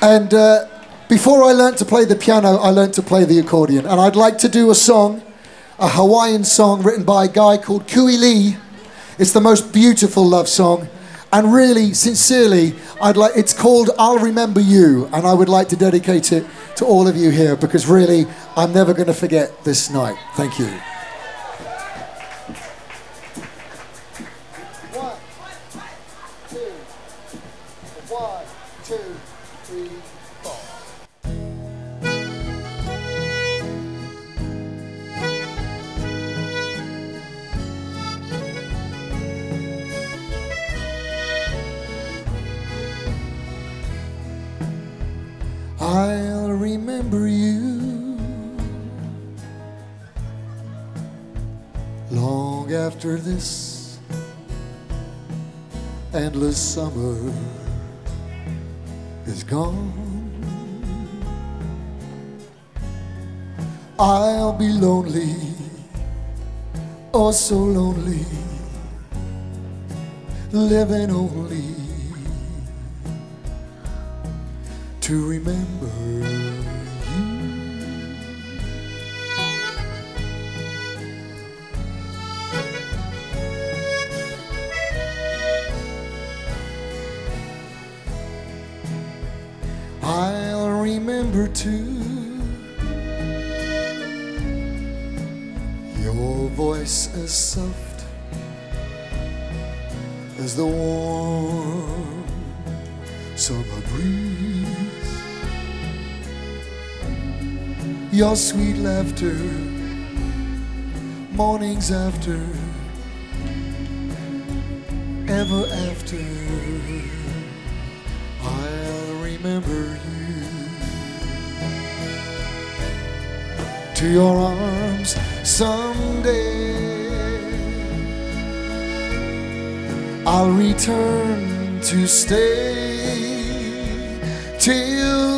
And uh, before I learnt to play the piano, I learnt to play the accordion. And I'd like to do a song, a Hawaiian song written by a guy called Kui Lee. It's the most beautiful love song. And really, sincerely, I'd like it's called I'll Remember You, and I would like to dedicate it to all of you here because really I'm never going to forget this night. Thank you. I'll remember you long after this endless summer is gone. I'll be lonely, oh so lonely, living only to remember you. I'll remember too Your sweet laughter, mornings after, ever after. I'll remember you to your arms someday. I'll return to stay till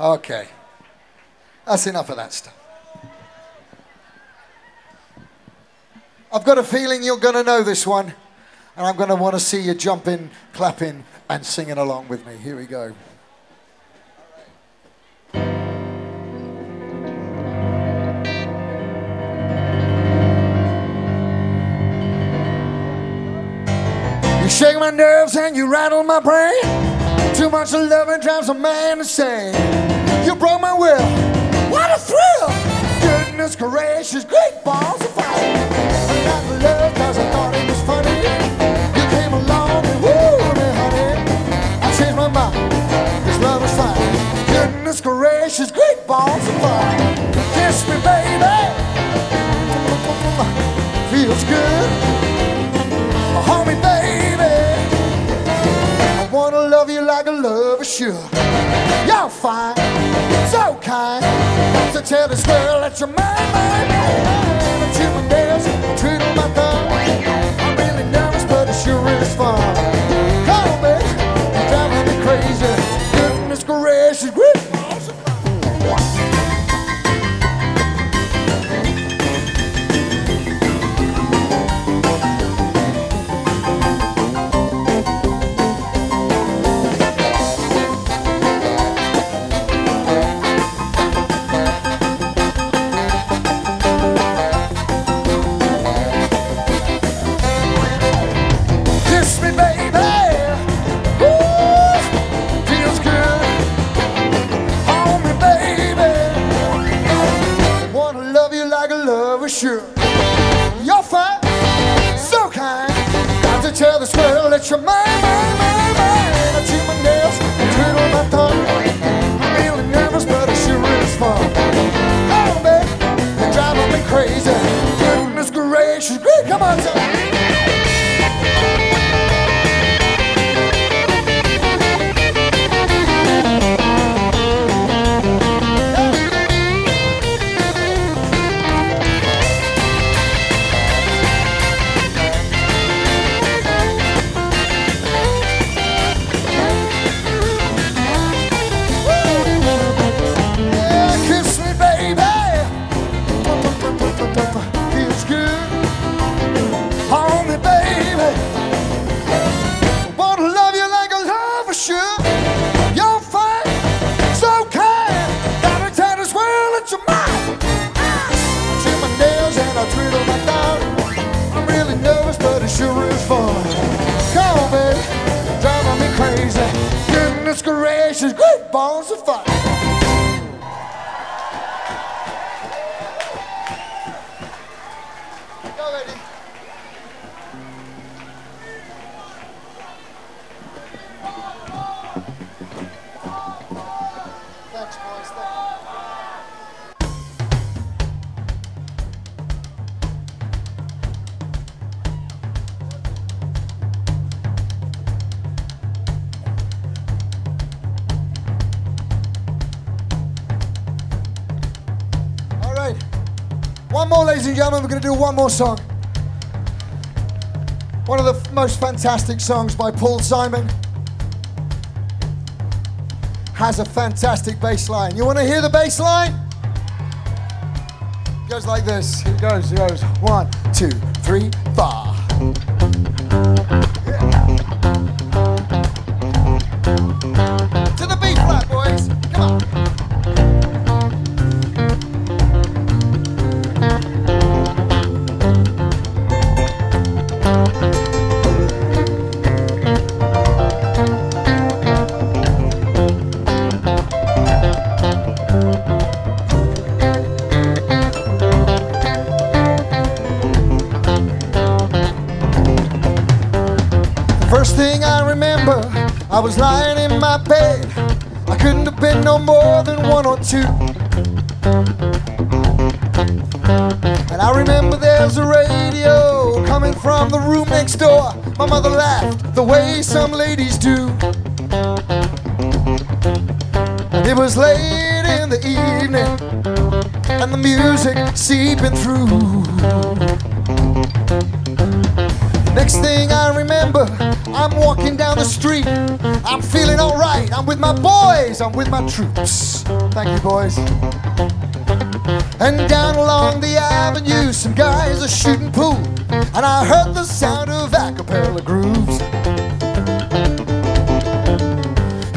Okay. That's enough of that stuff. I've got a feeling you're going to know this one, and I'm going to want to see you jumping, clapping, and singing along with me. Here we go. You shake my nerves and you rattle my brain. Too much loving drives a man insane. You broke my will. What a thrill! Goodness gracious, great balls of fire. I got the love cause I thought it was funny. You came along and woo me, honey. I changed my mind. This love is fine. Goodness gracious, great balls of fire. Kiss me, baby. Feels good. Like a lover should. You're fine, so kind. Got to tell this girl that you're mine, mine, mine. chew my nails, twiddle my thumb. I'm really nervous, but it sure is fun. On, baby, you're driving me crazy. Goodness gracious, Gracious, great balls of fire. Gentlemen. We're going to do one more song. One of the f- most fantastic songs by Paul Simon. Has a fantastic bass line. You want to hear the bass line? Goes like this. It goes. It goes one, two, three, four. Was lying in my bed. I couldn't have been no more than one or two. And I remember there's a radio coming from the room next door. My mother laughed the way some ladies do. And it was late in the evening, and the music seeping through. Next thing I remember, I'm walking down the street. I'm feeling alright. I'm with my boys, I'm with my troops. Thank you, boys. And down along the avenue, some guys are shooting pool. And I heard the sound of a cappella grooves.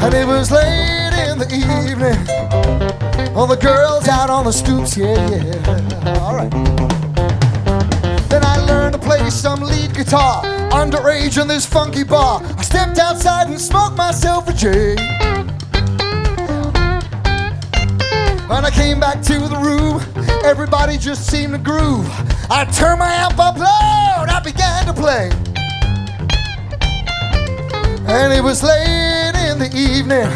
And it was late in the evening. All the girls out on the stoops, yeah, yeah. Alright. Then I learned to play some lead guitar, underage in this funky bar. I stepped outside and smoked myself a J. When I came back to the room, everybody just seemed to groove. I turned my amp up loud, I began to play. And it was late in the evening.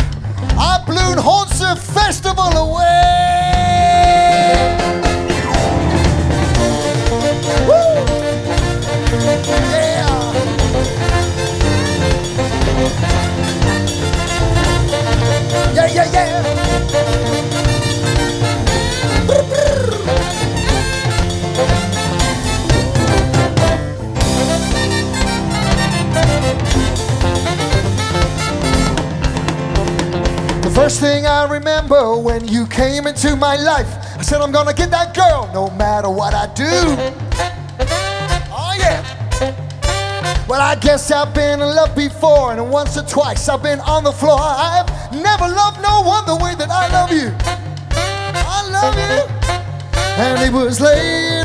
I blew Hoornse Festival away. Yeah, yeah. The first thing I remember when you came into my life, I said, I'm gonna get that girl no matter what I do. Oh, yeah. Well, I guess I've been in love before, and once or twice I've been on the floor. I've never loved no one the way that I love you. I love you. And it was late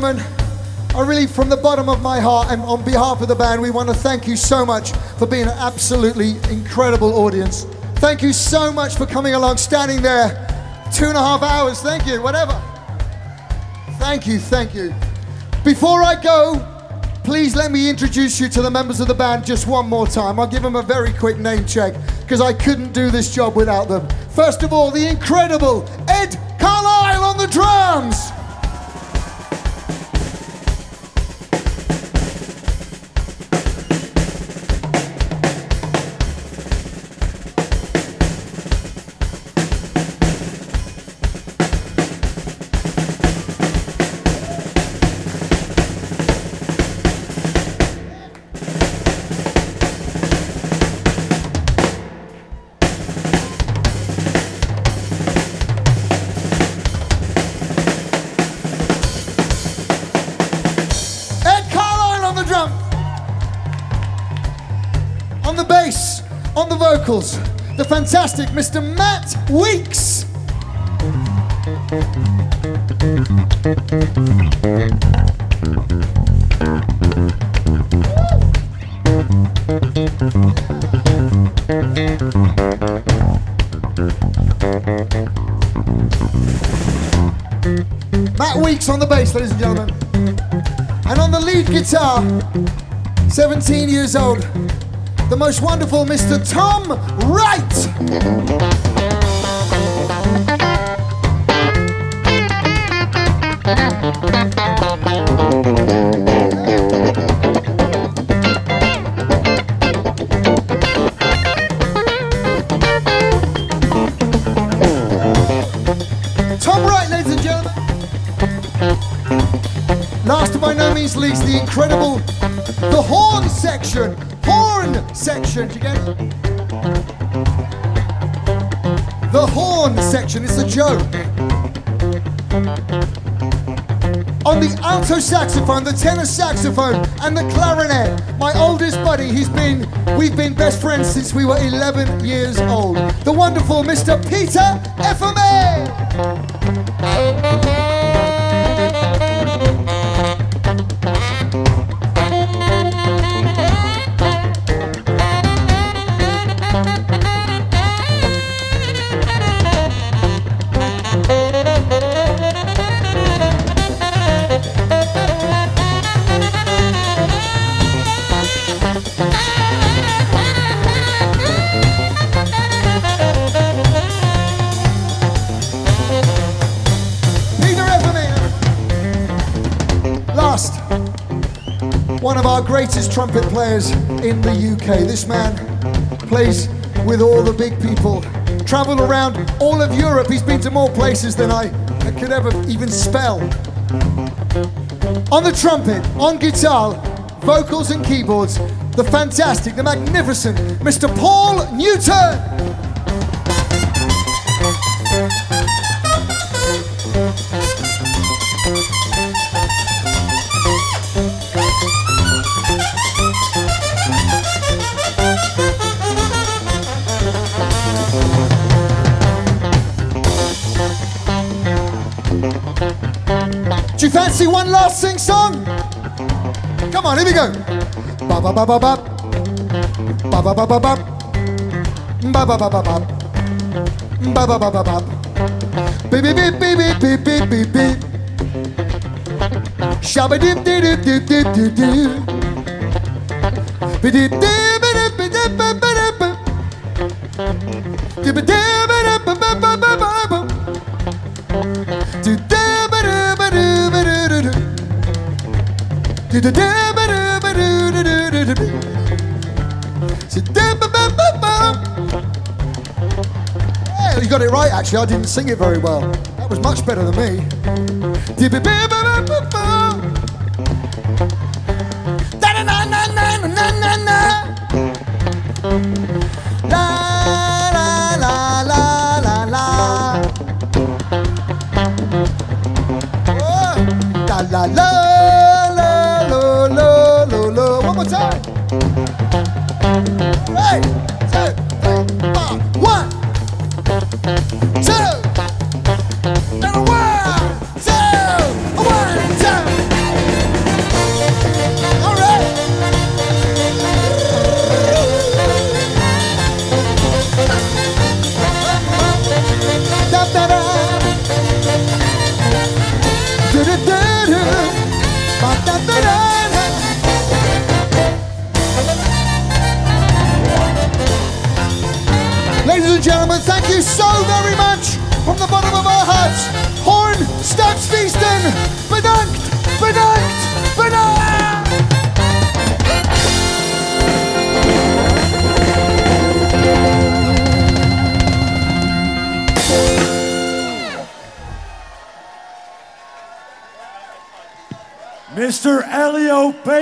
gentlemen, I really, from the bottom of my heart and on behalf of the band, we want to thank you so much for being an absolutely incredible audience. Thank you so much for coming along, standing there two and a half hours. Thank you, whatever. Thank you, thank you. Before I go, please let me introduce you to the members of the band just one more time. I'll give them a very quick name check because I couldn't do this job without them. First of all, the incredible Ed Carlisle on the drums. Vocals, the fantastic Mr. Matt Weeks. Matt Weeks on the bass, ladies and gentlemen. And on the lead guitar, 17 years old, the most wonderful Mr. Tom Wright. The horn section, is a joke. On the alto saxophone, the tenor saxophone, and the clarinet, my oldest buddy. He's been, we've been best friends since we were 11 years old. The wonderful Mr. Peter FMA. Trumpet players in the UK. This man plays with all the big people. Traveled around all of Europe. He's been to more places than I could ever even spell. On the trumpet, on guitar, vocals and keyboards, the fantastic, the magnificent Mr. Paul Newton. see one last sing song? Come on, here we go. Ba ba ba ba ba. Ba ba ba ba ba. Ba ba ba ba ba. Ba ba ba ba ba. Beep beep beep beep beep beep beep beep. Shabba dip dip dip dip dip dip dip. Beep dip dip. Yeah, you got it right actually. I didn't sing it very well. That was much better than me.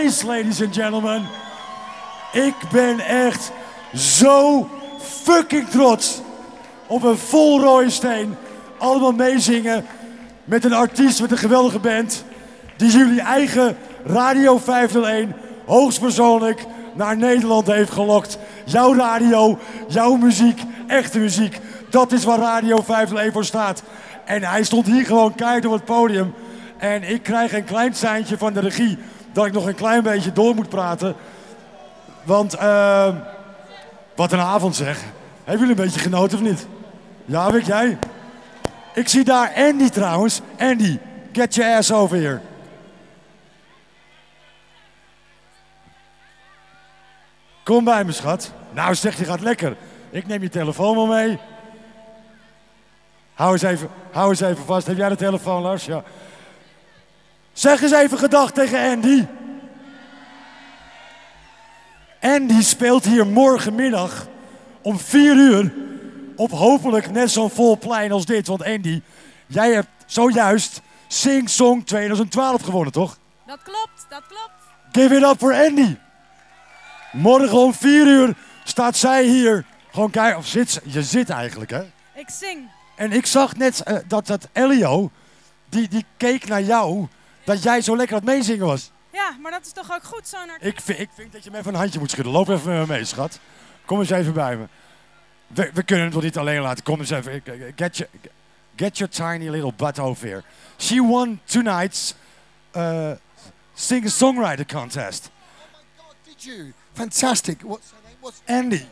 Ladies and gentlemen. Ik ben echt zo fucking trots op een vol rode steen. Allemaal meezingen met een artiest met een geweldige band. Die jullie eigen Radio 501 hoogstpersoonlijk naar Nederland heeft gelokt. Jouw radio, jouw muziek, echte muziek. Dat is waar Radio 501 voor staat. En hij stond hier gewoon keihard op het podium. En ik krijg een klein seintje van de regie dat ik nog een klein beetje door moet praten. Want, eh, wat een avond zeg. Hebben jullie een beetje genoten of niet? Ja, weet jij? Ik zie daar Andy trouwens. Andy, get your ass over here. Kom bij me, schat. Nou zeg, je gaat lekker. Ik neem je telefoon wel mee. Hou eens even, hou eens even vast. Heb jij de telefoon, Lars? Ja. Zeg eens even gedag tegen Andy. Andy speelt hier morgenmiddag om 4 uur op hopelijk net zo'n vol plein als dit. Want Andy, jij hebt zojuist Sing Song 2012 gewonnen, toch? Dat klopt, dat klopt. Give it up voor Andy. Morgen om 4 uur staat zij hier. Gewoon kijken, of zit ze? Je zit eigenlijk, hè? Ik zing. En ik zag net eh, dat dat Elio, die, die keek naar jou. Dat jij zo lekker aan het meezingen was. Ja, maar dat is toch ook goed, zo'n artiest? Ik vind, ik vind dat je me even een handje moet schudden. Loop even met me mee, schat. Kom eens even bij me. We, we kunnen het wel niet alleen laten. Kom eens even. Get your, get your tiny little butt over here. She won tonight's uh, singer-songwriter contest. God, did you? Fantastic. What's her name? What's Andy.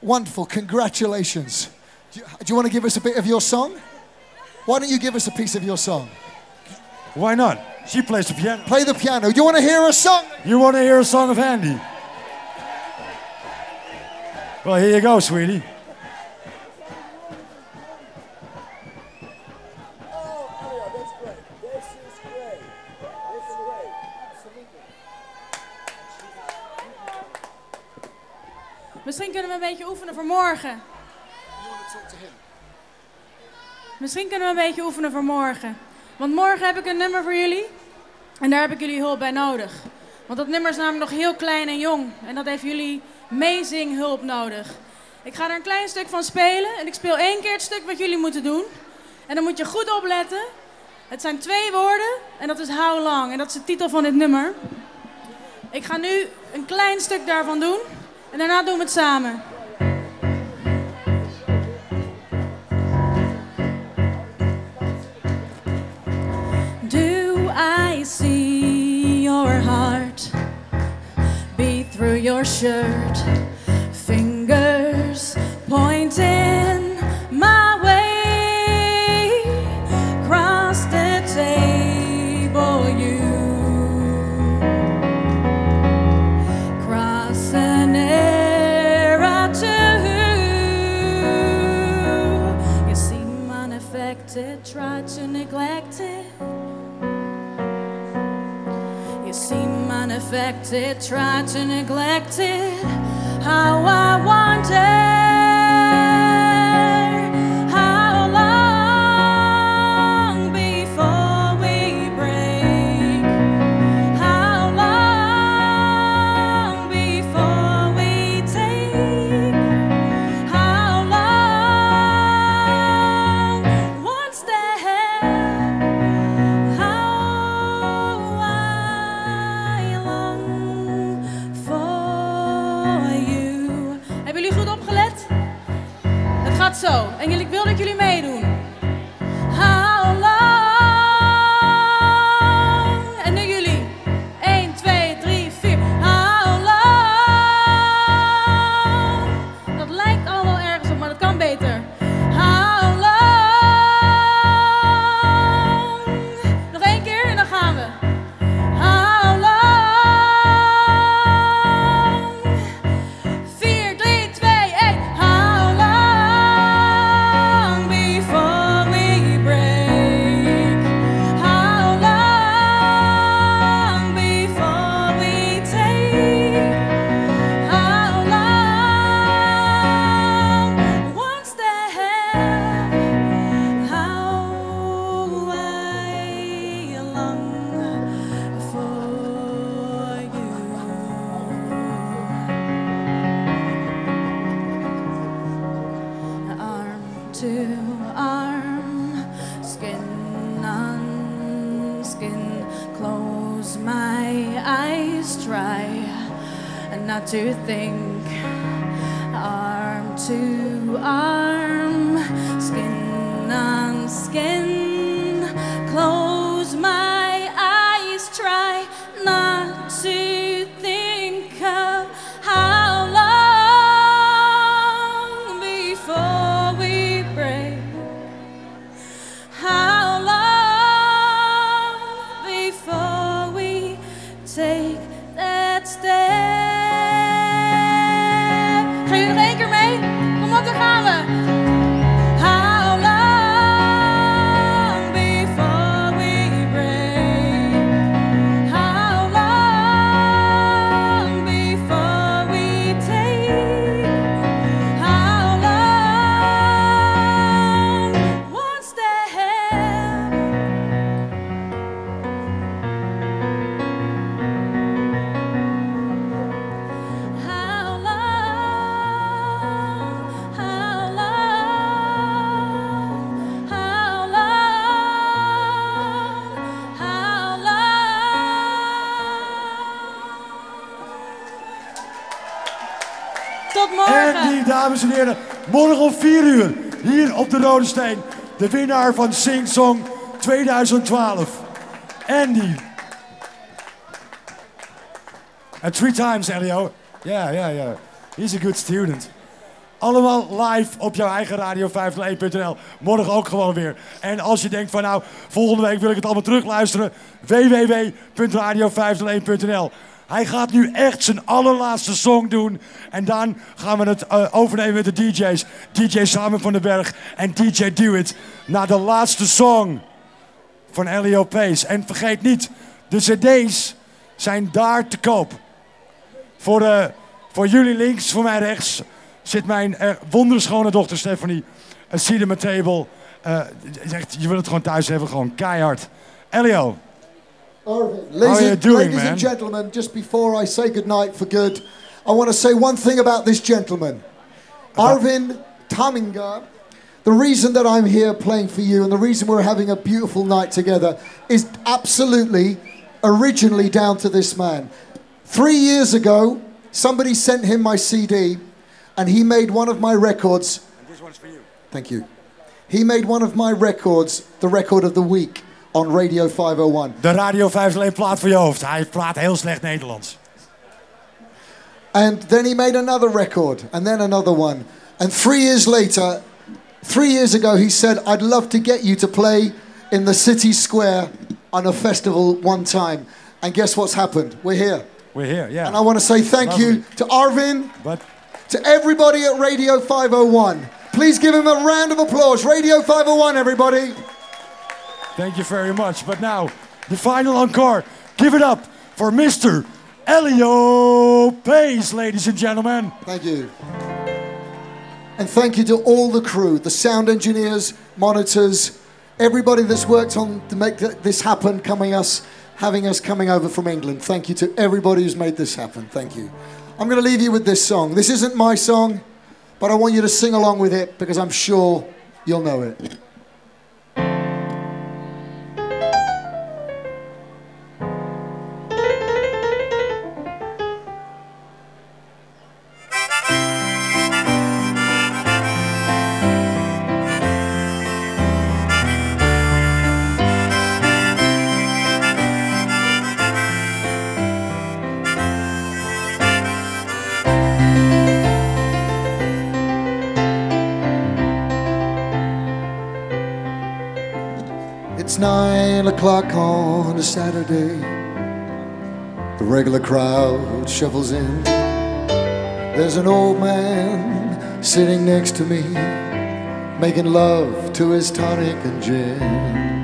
wonderful? Congratulations. Do you, do you want to give us a bit of your song? Why don't you give us a piece of your song? Why not? She plays the piano. Play the piano. Do you want to hear a song? You want to hear a song of Andy? Well, here you go, sweetie. Misschien kunnen we een beetje oefenen voor morgen. Misschien kunnen we een beetje oefenen voor morgen. Want morgen heb ik een nummer voor jullie. En daar heb ik jullie hulp bij nodig. Want dat nummer is namelijk nog heel klein en jong. En dat heeft jullie meezinghulp nodig. Ik ga er een klein stuk van spelen. En ik speel één keer het stuk wat jullie moeten doen. En dan moet je goed opletten. Het zijn twee woorden. En dat is How Long. En dat is de titel van dit nummer. Ik ga nu een klein stuk daarvan doen. En daarna doen we het samen. I see your heart beat through your shirt? Fingers pointing unaffected, try to neglect it. How I wonder. Not to morgen om 4 uur, hier op de Rode Steen, de winnaar van Sing Song 2012. Andy. And three times, Elio. Ja, ja, ja. He's a good student. Allemaal live op jouw eigen radio501.nl. Morgen ook gewoon weer. En als je denkt van nou, volgende week wil ik het allemaal terugluisteren. www.radio501.nl Hij gaat nu echt zijn allerlaatste song doen. En dan gaan we het eh, overnemen met de DJ's. DJ Simon van den Berg en DJ Do It. Naar de laatste song van Elio Pace. En vergeet niet, de cd's zijn daar te koop. Voor, eh, voor jullie links, voor mij rechts, zit mijn uh, wonderschone dochter Stephanie. Een seat at my table. Zegt, je wil het gewoon thuis hebben, gewoon keihard. Elio, Arvin. How Ladies, are you and, doing, ladies man? and gentlemen, just before I say goodnight for good, I want to say one thing about this gentleman. Uh-huh. Arvin Taminga, the reason that I'm here playing for you and the reason we're having a beautiful night together is absolutely originally down to this man. Three years ago, somebody sent him my CD and he made one of my records. And this one's for you. Thank you. He made one of my records the record of the week on Radio 501. De Radio 5 is alleen plaat voor je hoofd. Hij praat heel slecht Nederlands. And then he made another record, and then another one. And three years later, three years ago, he said, I'd love to get you to play in the city square on a festival one time. And guess what's happened? We're here. We're here, yeah. And I want to say thank you to Arvin, But to everybody at Radio 501. Please give him a round of applause. Radio 501, everybody. Thank you very much. But now, the final encore. Give it up for Mr. Elio Pace, ladies and gentlemen. Thank you. And thank you to all the crew, the sound engineers, monitors, everybody that's worked on to make this happen, coming us, having us coming over from England. Thank you to everybody who's made this happen. Thank you. I'm going to leave you with this song. This isn't my song, but I want you to sing along with it because I'm sure you'll know it. O'clock on a Saturday. The regular crowd shuffles in. There's an old man sitting next to me, making love to his tonic and gin.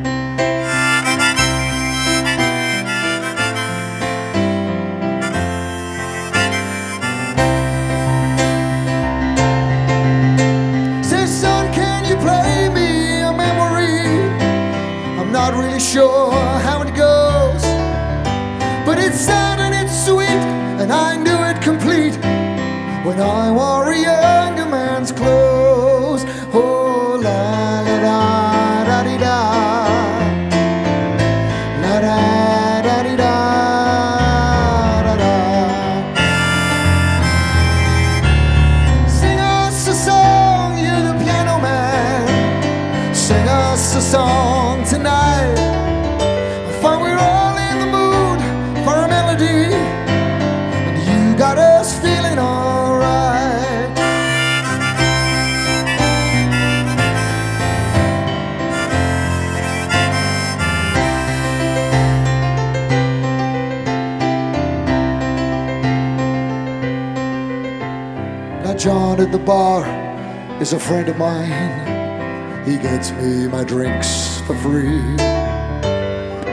Is a friend of mine. He gets me my drinks for free.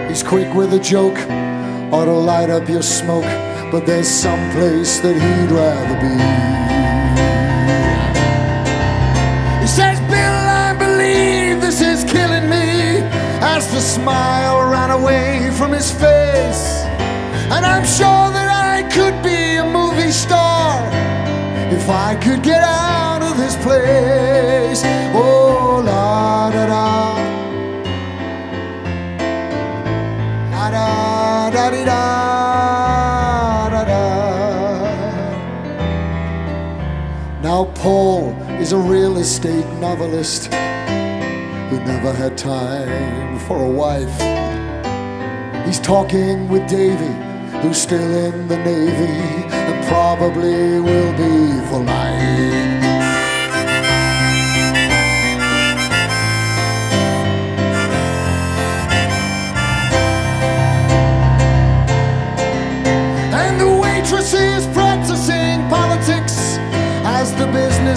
He's quick with a joke, ought to light up your smoke, but there's some place that he'd rather be. He says, Bill, I believe this is killing me. As the smile ran away from his face. And I'm sure that I could be a movie star if I could get place. Oh, la da da. La da da da da da. Now Paul is a real estate novelist who never had time for a wife. He's talking with Davy, who's still in the Navy and probably will be for life.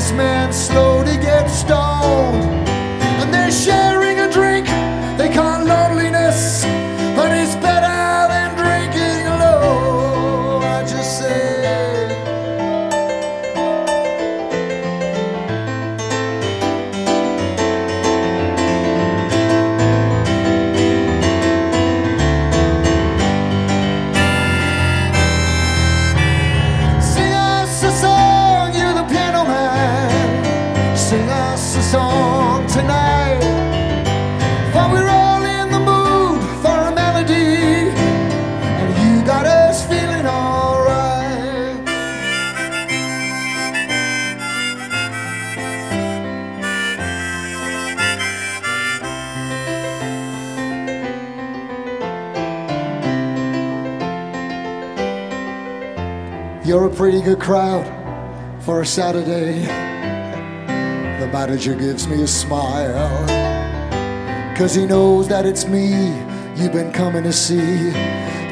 The businessman pretty good crowd for a Saturday. The manager gives me a smile. Cause he knows that it's me you've been coming to see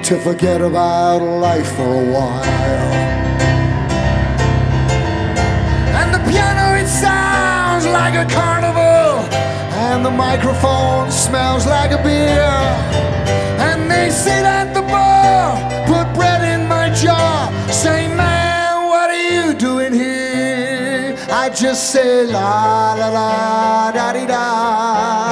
to forget about life for a while. And the piano, it sounds like a carnival. And the microphone smells like a beer. And they sit at just say, la la la da di da.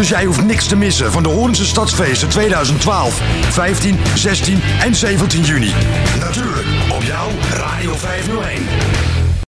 Dus jij hoeft niks te missen van de Horense Stadsfeesten 2012, 15, 16 en 17 juni. Natuurlijk op jouw Radio 501.